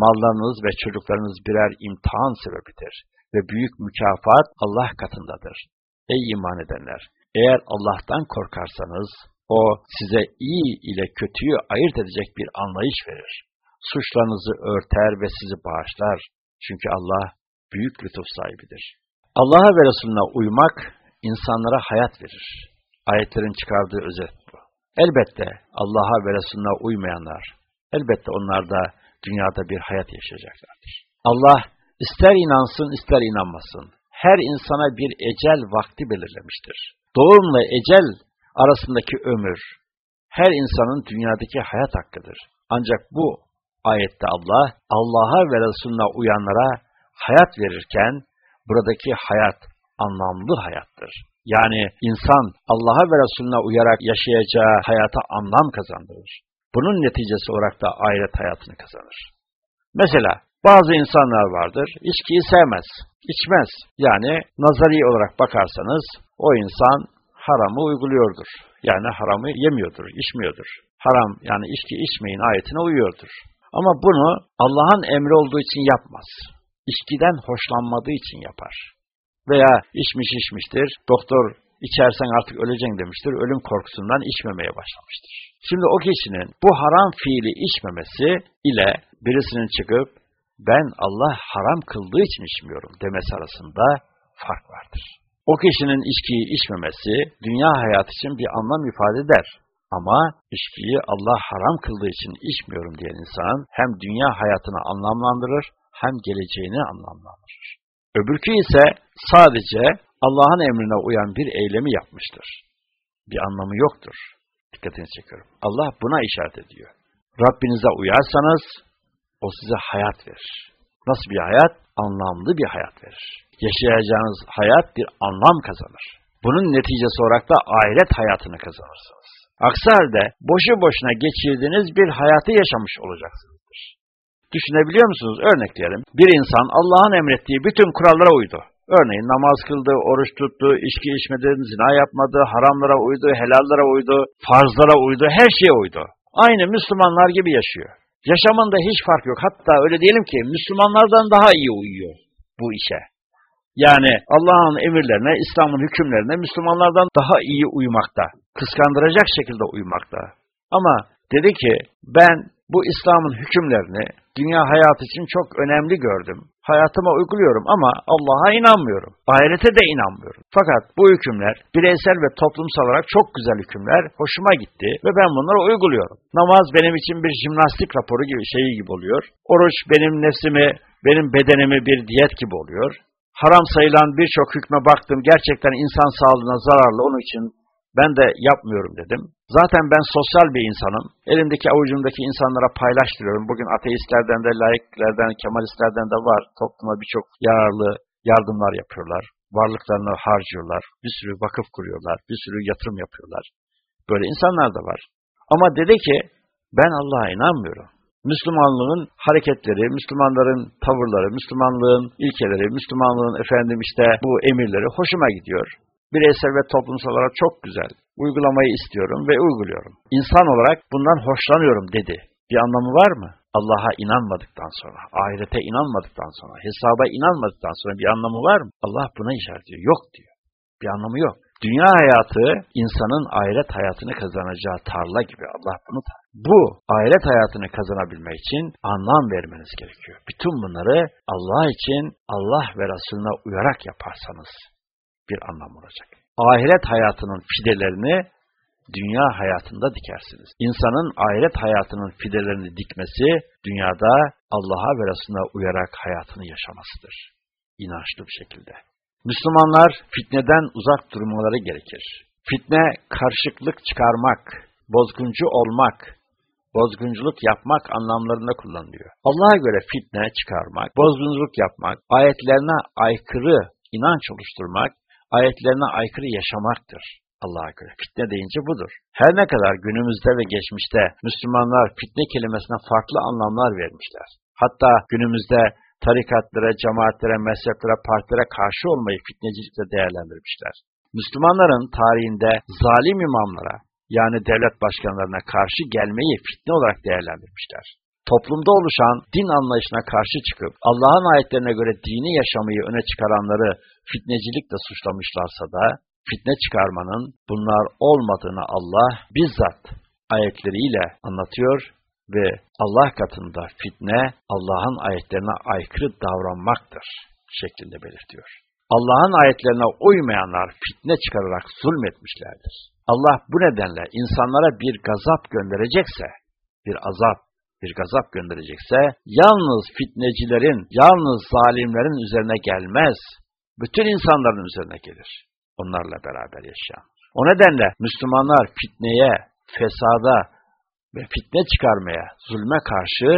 mallarınız ve çocuklarınız birer imtihan sebebidir ve büyük mükafat Allah katındadır. Ey iman edenler! Eğer Allah'tan korkarsanız, o size iyi ile kötüyü ayırt edecek bir anlayış verir suçlarınızı örter ve sizi bağışlar. Çünkü Allah büyük lütuf sahibidir. Allah'a ve Resulüne uymak insanlara hayat verir. Ayetlerin çıkardığı özet bu. Elbette Allah'a ve Resulüne uymayanlar, elbette onlar da dünyada bir hayat yaşayacaklardır. Allah ister inansın ister inanmasın, her insana bir ecel vakti belirlemiştir. Doğumla ecel arasındaki ömür, her insanın dünyadaki hayat hakkıdır. Ancak bu Ayette Allah, Allah'a ve Resulüne uyanlara hayat verirken, buradaki hayat anlamlı hayattır. Yani insan Allah'a ve Resulüne uyarak yaşayacağı hayata anlam kazandırır. Bunun neticesi olarak da ahiret hayatını kazanır. Mesela bazı insanlar vardır, içkiyi sevmez, içmez. Yani nazari olarak bakarsanız o insan haramı uyguluyordur. Yani haramı yemiyordur, içmiyordur. Haram yani içki içmeyin ayetine uyuyordur. Ama bunu Allah'ın emri olduğu için yapmaz. İçkiden hoşlanmadığı için yapar. Veya içmiş içmiştir, doktor içersen artık öleceksin demiştir, ölüm korkusundan içmemeye başlamıştır. Şimdi o kişinin bu haram fiili içmemesi ile birisinin çıkıp ben Allah haram kıldığı için içmiyorum demesi arasında fark vardır. O kişinin içkiyi içmemesi dünya hayatı için bir anlam ifade eder. Ama içkiyi Allah haram kıldığı için içmiyorum diyen insan hem dünya hayatını anlamlandırır hem geleceğini anlamlandırır. Öbürkü ise sadece Allah'ın emrine uyan bir eylemi yapmıştır. Bir anlamı yoktur. Dikkatini çekiyorum. Allah buna işaret ediyor. Rabbinize uyarsanız o size hayat verir. Nasıl bir hayat? Anlamlı bir hayat verir. Yaşayacağınız hayat bir anlam kazanır. Bunun neticesi olarak da ahiret hayatını kazanırsınız. Aksi halde boşu boşuna geçirdiğiniz bir hayatı yaşamış olacaksınızdır. Düşünebiliyor musunuz? Örnekleyelim. Bir insan Allah'ın emrettiği bütün kurallara uydu. Örneğin namaz kıldı, oruç tuttu, içki içmedi, zina yapmadı, haramlara uydu, helallara uydu, farzlara uydu, her şeye uydu. Aynı Müslümanlar gibi yaşıyor. Yaşamında hiç fark yok. Hatta öyle diyelim ki Müslümanlardan daha iyi uyuyor bu işe. Yani Allah'ın emirlerine, İslam'ın hükümlerine Müslümanlardan daha iyi uymakta. Kıskandıracak şekilde uymakta. Ama dedi ki ben bu İslam'ın hükümlerini dünya hayatı için çok önemli gördüm. Hayatıma uyguluyorum ama Allah'a inanmıyorum. Ahirete de inanmıyorum. Fakat bu hükümler bireysel ve toplumsal olarak çok güzel hükümler. Hoşuma gitti ve ben bunları uyguluyorum. Namaz benim için bir jimnastik raporu gibi şeyi gibi oluyor. Oruç benim nefsimi, benim bedenimi bir diyet gibi oluyor. Haram sayılan birçok hükme baktım. Gerçekten insan sağlığına zararlı. Onun için ben de yapmıyorum dedim. Zaten ben sosyal bir insanım. Elimdeki avucumdaki insanlara paylaştırıyorum. Bugün ateistlerden de, laiklerden, kemalistlerden de var. Topluma birçok yararlı yardımlar yapıyorlar. Varlıklarını harcıyorlar. Bir sürü vakıf kuruyorlar. Bir sürü yatırım yapıyorlar. Böyle insanlar da var. Ama dedi ki ben Allah'a inanmıyorum. Müslümanlığın hareketleri, Müslümanların tavırları, Müslümanlığın ilkeleri, Müslümanlığın efendim işte bu emirleri hoşuma gidiyor bireysel ve toplumsal olarak çok güzel. Uygulamayı istiyorum ve uyguluyorum. İnsan olarak bundan hoşlanıyorum dedi. Bir anlamı var mı? Allah'a inanmadıktan sonra, ahirete inanmadıktan sonra, hesaba inanmadıktan sonra bir anlamı var mı? Allah buna işaret ediyor. Yok diyor. Bir anlamı yok. Dünya hayatı insanın ahiret hayatını kazanacağı tarla gibi Allah bunu tar. Bu ahiret hayatını kazanabilmek için anlam vermeniz gerekiyor. Bütün bunları Allah için Allah ve Resulüne uyarak yaparsanız bir anlam olacak. Ahiret hayatının fidelerini dünya hayatında dikersiniz. İnsanın ahiret hayatının fidelerini dikmesi, dünyada Allah'a ve Resulüne uyarak hayatını yaşamasıdır. İnançlı bir şekilde. Müslümanlar fitneden uzak durmaları gerekir. Fitne, karşılıklık çıkarmak, bozguncu olmak, bozgunculuk yapmak anlamlarında kullanılıyor. Allah'a göre fitne çıkarmak, bozgunculuk yapmak, ayetlerine aykırı inanç oluşturmak, ayetlerine aykırı yaşamaktır. Allah'a göre. Fitne deyince budur. Her ne kadar günümüzde ve geçmişte Müslümanlar fitne kelimesine farklı anlamlar vermişler. Hatta günümüzde tarikatlara, cemaatlere, mezheplere, partilere karşı olmayı fitnecilikle değerlendirmişler. Müslümanların tarihinde zalim imamlara, yani devlet başkanlarına karşı gelmeyi fitne olarak değerlendirmişler. Toplumda oluşan din anlayışına karşı çıkıp Allah'ın ayetlerine göre dini yaşamayı öne çıkaranları fitnecilikle suçlamışlarsa da fitne çıkarmanın bunlar olmadığını Allah bizzat ayetleriyle anlatıyor ve Allah katında fitne Allah'ın ayetlerine aykırı davranmaktır şeklinde belirtiyor. Allah'ın ayetlerine uymayanlar fitne çıkararak zulmetmişlerdir. Allah bu nedenle insanlara bir gazap gönderecekse, bir azap, bir gazap gönderecekse, yalnız fitnecilerin, yalnız zalimlerin üzerine gelmez, bütün insanların üzerine gelir. Onlarla beraber yaşayan. O nedenle Müslümanlar fitneye, fesada ve fitne çıkarmaya, zulme karşı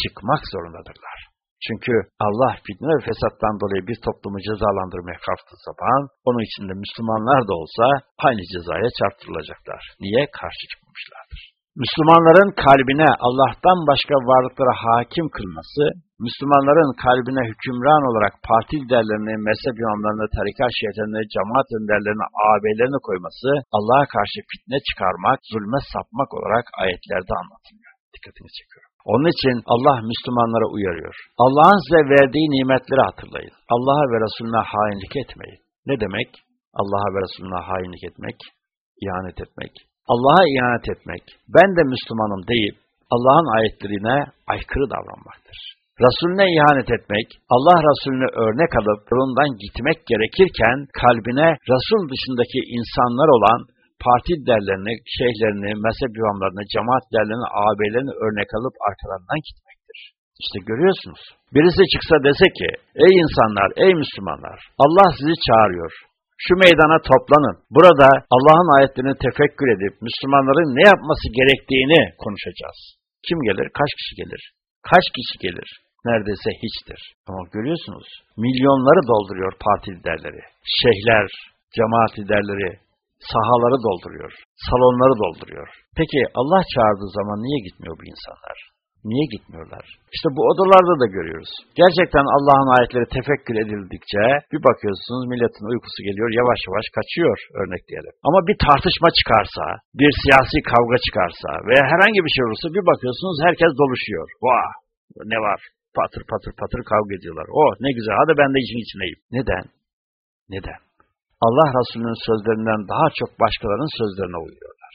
çıkmak zorundadırlar. Çünkü Allah fitne ve fesattan dolayı bir toplumu cezalandırmaya kalktığı zaman, onun içinde Müslümanlar da olsa aynı cezaya çarptırılacaklar. Niye? Karşı çıkmışlardır. Müslümanların kalbine Allah'tan başka varlıklara hakim kılması Müslümanların kalbine hükümran olarak parti liderlerini, mezhep imamlarını, tarikat şeyhlerini, cemaat önderlerini, ağabeylerini koyması, Allah'a karşı fitne çıkarmak, zulme sapmak olarak ayetlerde anlatılıyor. Dikkatini çekiyorum. Onun için Allah Müslümanlara uyarıyor. Allah'ın size verdiği nimetleri hatırlayın. Allah'a ve Resulüne hainlik etmeyin. Ne demek? Allah'a ve Resulüne hainlik etmek, ihanet etmek. Allah'a ihanet etmek, ben de Müslümanım deyip Allah'ın ayetlerine aykırı davranmaktır. Resulüne ihanet etmek, Allah Resulüne örnek alıp yolundan gitmek gerekirken kalbine Resul dışındaki insanlar olan parti liderlerini, şeyhlerini, mezhep imamlarını, cemaat liderlerini, ağabeylerini örnek alıp arkalarından gitmektir. İşte görüyorsunuz. Birisi çıksa dese ki, ey insanlar, ey Müslümanlar, Allah sizi çağırıyor. Şu meydana toplanın. Burada Allah'ın ayetlerini tefekkür edip Müslümanların ne yapması gerektiğini konuşacağız. Kim gelir? Kaç kişi gelir? Kaç kişi gelir? Neredeyse hiçtir. Ama görüyorsunuz, milyonları dolduruyor parti liderleri. Şeyhler, cemaat liderleri, sahaları dolduruyor, salonları dolduruyor. Peki Allah çağırdığı zaman niye gitmiyor bu insanlar? Niye gitmiyorlar? İşte bu odalarda da görüyoruz. Gerçekten Allah'ın ayetleri tefekkür edildikçe bir bakıyorsunuz milletin uykusu geliyor yavaş yavaş kaçıyor örnek diyelim. Ama bir tartışma çıkarsa, bir siyasi kavga çıkarsa veya herhangi bir şey olursa bir bakıyorsunuz herkes doluşuyor. Vah ne var? Patır patır patır kavga ediyorlar. Oh ne güzel hadi ben de işin içindeyim. Neden? Neden? Allah Resulü'nün sözlerinden daha çok başkalarının sözlerine uyuyorlar.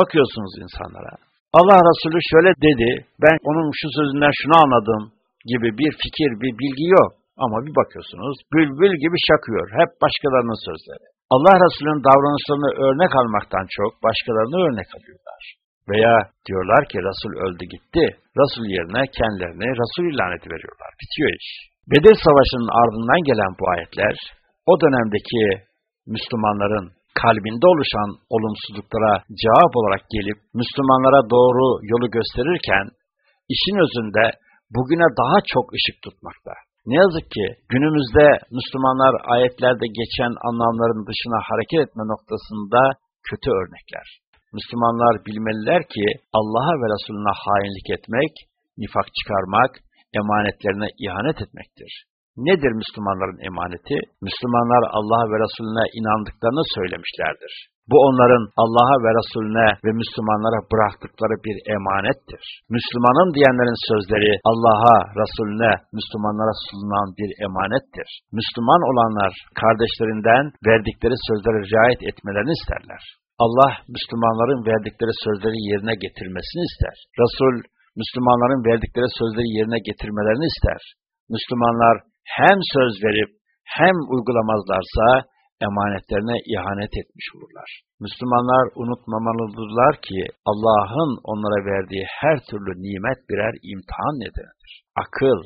Bakıyorsunuz insanlara. Allah Resulü şöyle dedi, ben onun şu sözünden şunu anladım gibi bir fikir, bir bilgi yok. Ama bir bakıyorsunuz, bülbül gibi şakıyor. Hep başkalarının sözleri. Allah Resulü'nün davranışlarını örnek almaktan çok başkalarını örnek alıyorlar. Veya diyorlar ki Resul öldü gitti. Resul yerine kendilerini Resul ilan veriyorlar. Bitiyor iş. Bedir Savaşı'nın ardından gelen bu ayetler, o dönemdeki Müslümanların kalbinde oluşan olumsuzluklara cevap olarak gelip Müslümanlara doğru yolu gösterirken işin özünde bugüne daha çok ışık tutmakta. Ne yazık ki günümüzde Müslümanlar ayetlerde geçen anlamların dışına hareket etme noktasında kötü örnekler. Müslümanlar bilmeliler ki Allah'a ve Resulüne hainlik etmek, nifak çıkarmak, emanetlerine ihanet etmektir. Nedir Müslümanların emaneti? Müslümanlar Allah'a ve Resulüne inandıklarını söylemişlerdir. Bu onların Allah'a ve Resulüne ve Müslümanlara bıraktıkları bir emanettir. Müslümanın diyenlerin sözleri Allah'a, Resulüne, Müslümanlara sunulan bir emanettir. Müslüman olanlar kardeşlerinden verdikleri sözlere riayet etmelerini isterler. Allah Müslümanların verdikleri sözleri yerine getirmesini ister. Resul Müslümanların verdikleri sözleri yerine getirmelerini ister. Müslümanlar hem söz verip hem uygulamazlarsa emanetlerine ihanet etmiş olurlar. Müslümanlar unutmamalıdırlar ki Allah'ın onlara verdiği her türlü nimet birer imtihan nedenidir. Akıl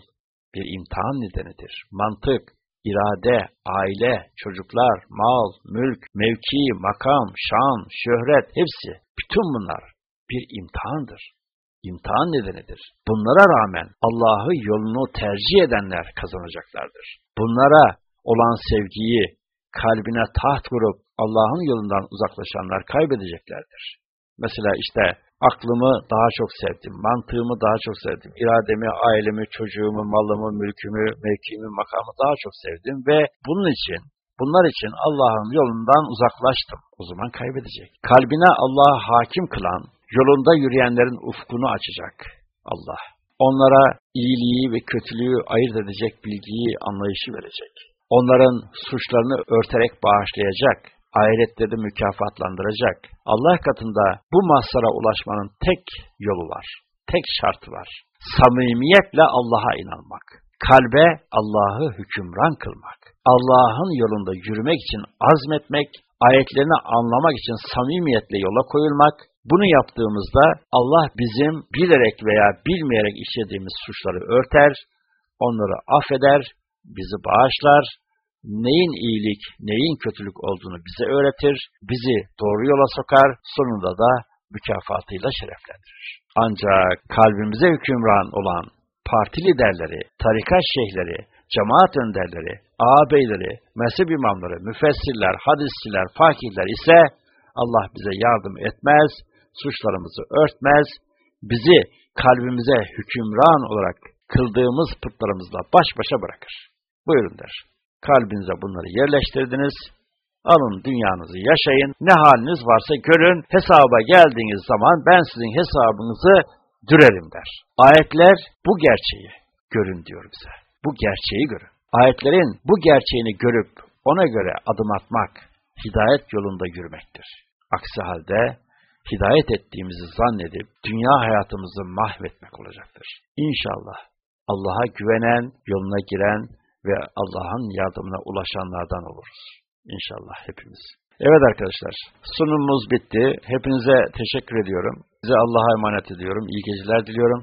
bir imtihan nedenidir. Mantık, irade, aile, çocuklar, mal, mülk, mevki, makam, şan, şöhret hepsi, bütün bunlar bir imtihandır imtihan nedenidir. Bunlara rağmen Allah'ı yolunu tercih edenler kazanacaklardır. Bunlara olan sevgiyi kalbine taht kurup Allah'ın yolundan uzaklaşanlar kaybedeceklerdir. Mesela işte aklımı daha çok sevdim, mantığımı daha çok sevdim, irademi, ailemi, çocuğumu, malımı, mülkümü, mevkimi, makamı daha çok sevdim ve bunun için Bunlar için Allah'ın yolundan uzaklaştım. O zaman kaybedecek. Kalbine Allah'a hakim kılan, yolunda yürüyenlerin ufkunu açacak Allah. Onlara iyiliği ve kötülüğü ayırt edecek bilgiyi, anlayışı verecek. Onların suçlarını örterek bağışlayacak, ahirette mükafatlandıracak. Allah katında bu mahsara ulaşmanın tek yolu var, tek şartı var. Samimiyetle Allah'a inanmak. Kalbe Allah'ı hükümran kılmak. Allah'ın yolunda yürümek için azmetmek, ayetlerini anlamak için samimiyetle yola koyulmak, bunu yaptığımızda Allah bizim bilerek veya bilmeyerek işlediğimiz suçları örter, onları affeder, bizi bağışlar, neyin iyilik, neyin kötülük olduğunu bize öğretir, bizi doğru yola sokar, sonunda da mükafatıyla şereflendirir. Ancak kalbimize hükümran olan parti liderleri, tarikat şeyhleri, cemaat önderleri, ağabeyleri, mezhep imamları, müfessirler, hadisçiler, fakirler ise Allah bize yardım etmez, suçlarımızı örtmez, bizi kalbimize hükümran olarak kıldığımız putlarımızla baş başa bırakır. Buyurun der. Kalbinize bunları yerleştirdiniz. Alın dünyanızı yaşayın. Ne haliniz varsa görün. Hesaba geldiğiniz zaman ben sizin hesabınızı dürerim der. Ayetler bu gerçeği görün diyor bize. Bu gerçeği görün. Ayetlerin bu gerçeğini görüp ona göre adım atmak, hidayet yolunda yürümektir. Aksi halde hidayet ettiğimizi zannedip dünya hayatımızı mahvetmek olacaktır. İnşallah Allah'a güvenen, yoluna giren ve Allah'ın yardımına ulaşanlardan oluruz. İnşallah hepimiz. Evet arkadaşlar, sunumumuz bitti. Hepinize teşekkür ediyorum. Size Allah'a emanet ediyorum. İyi geceler diliyorum.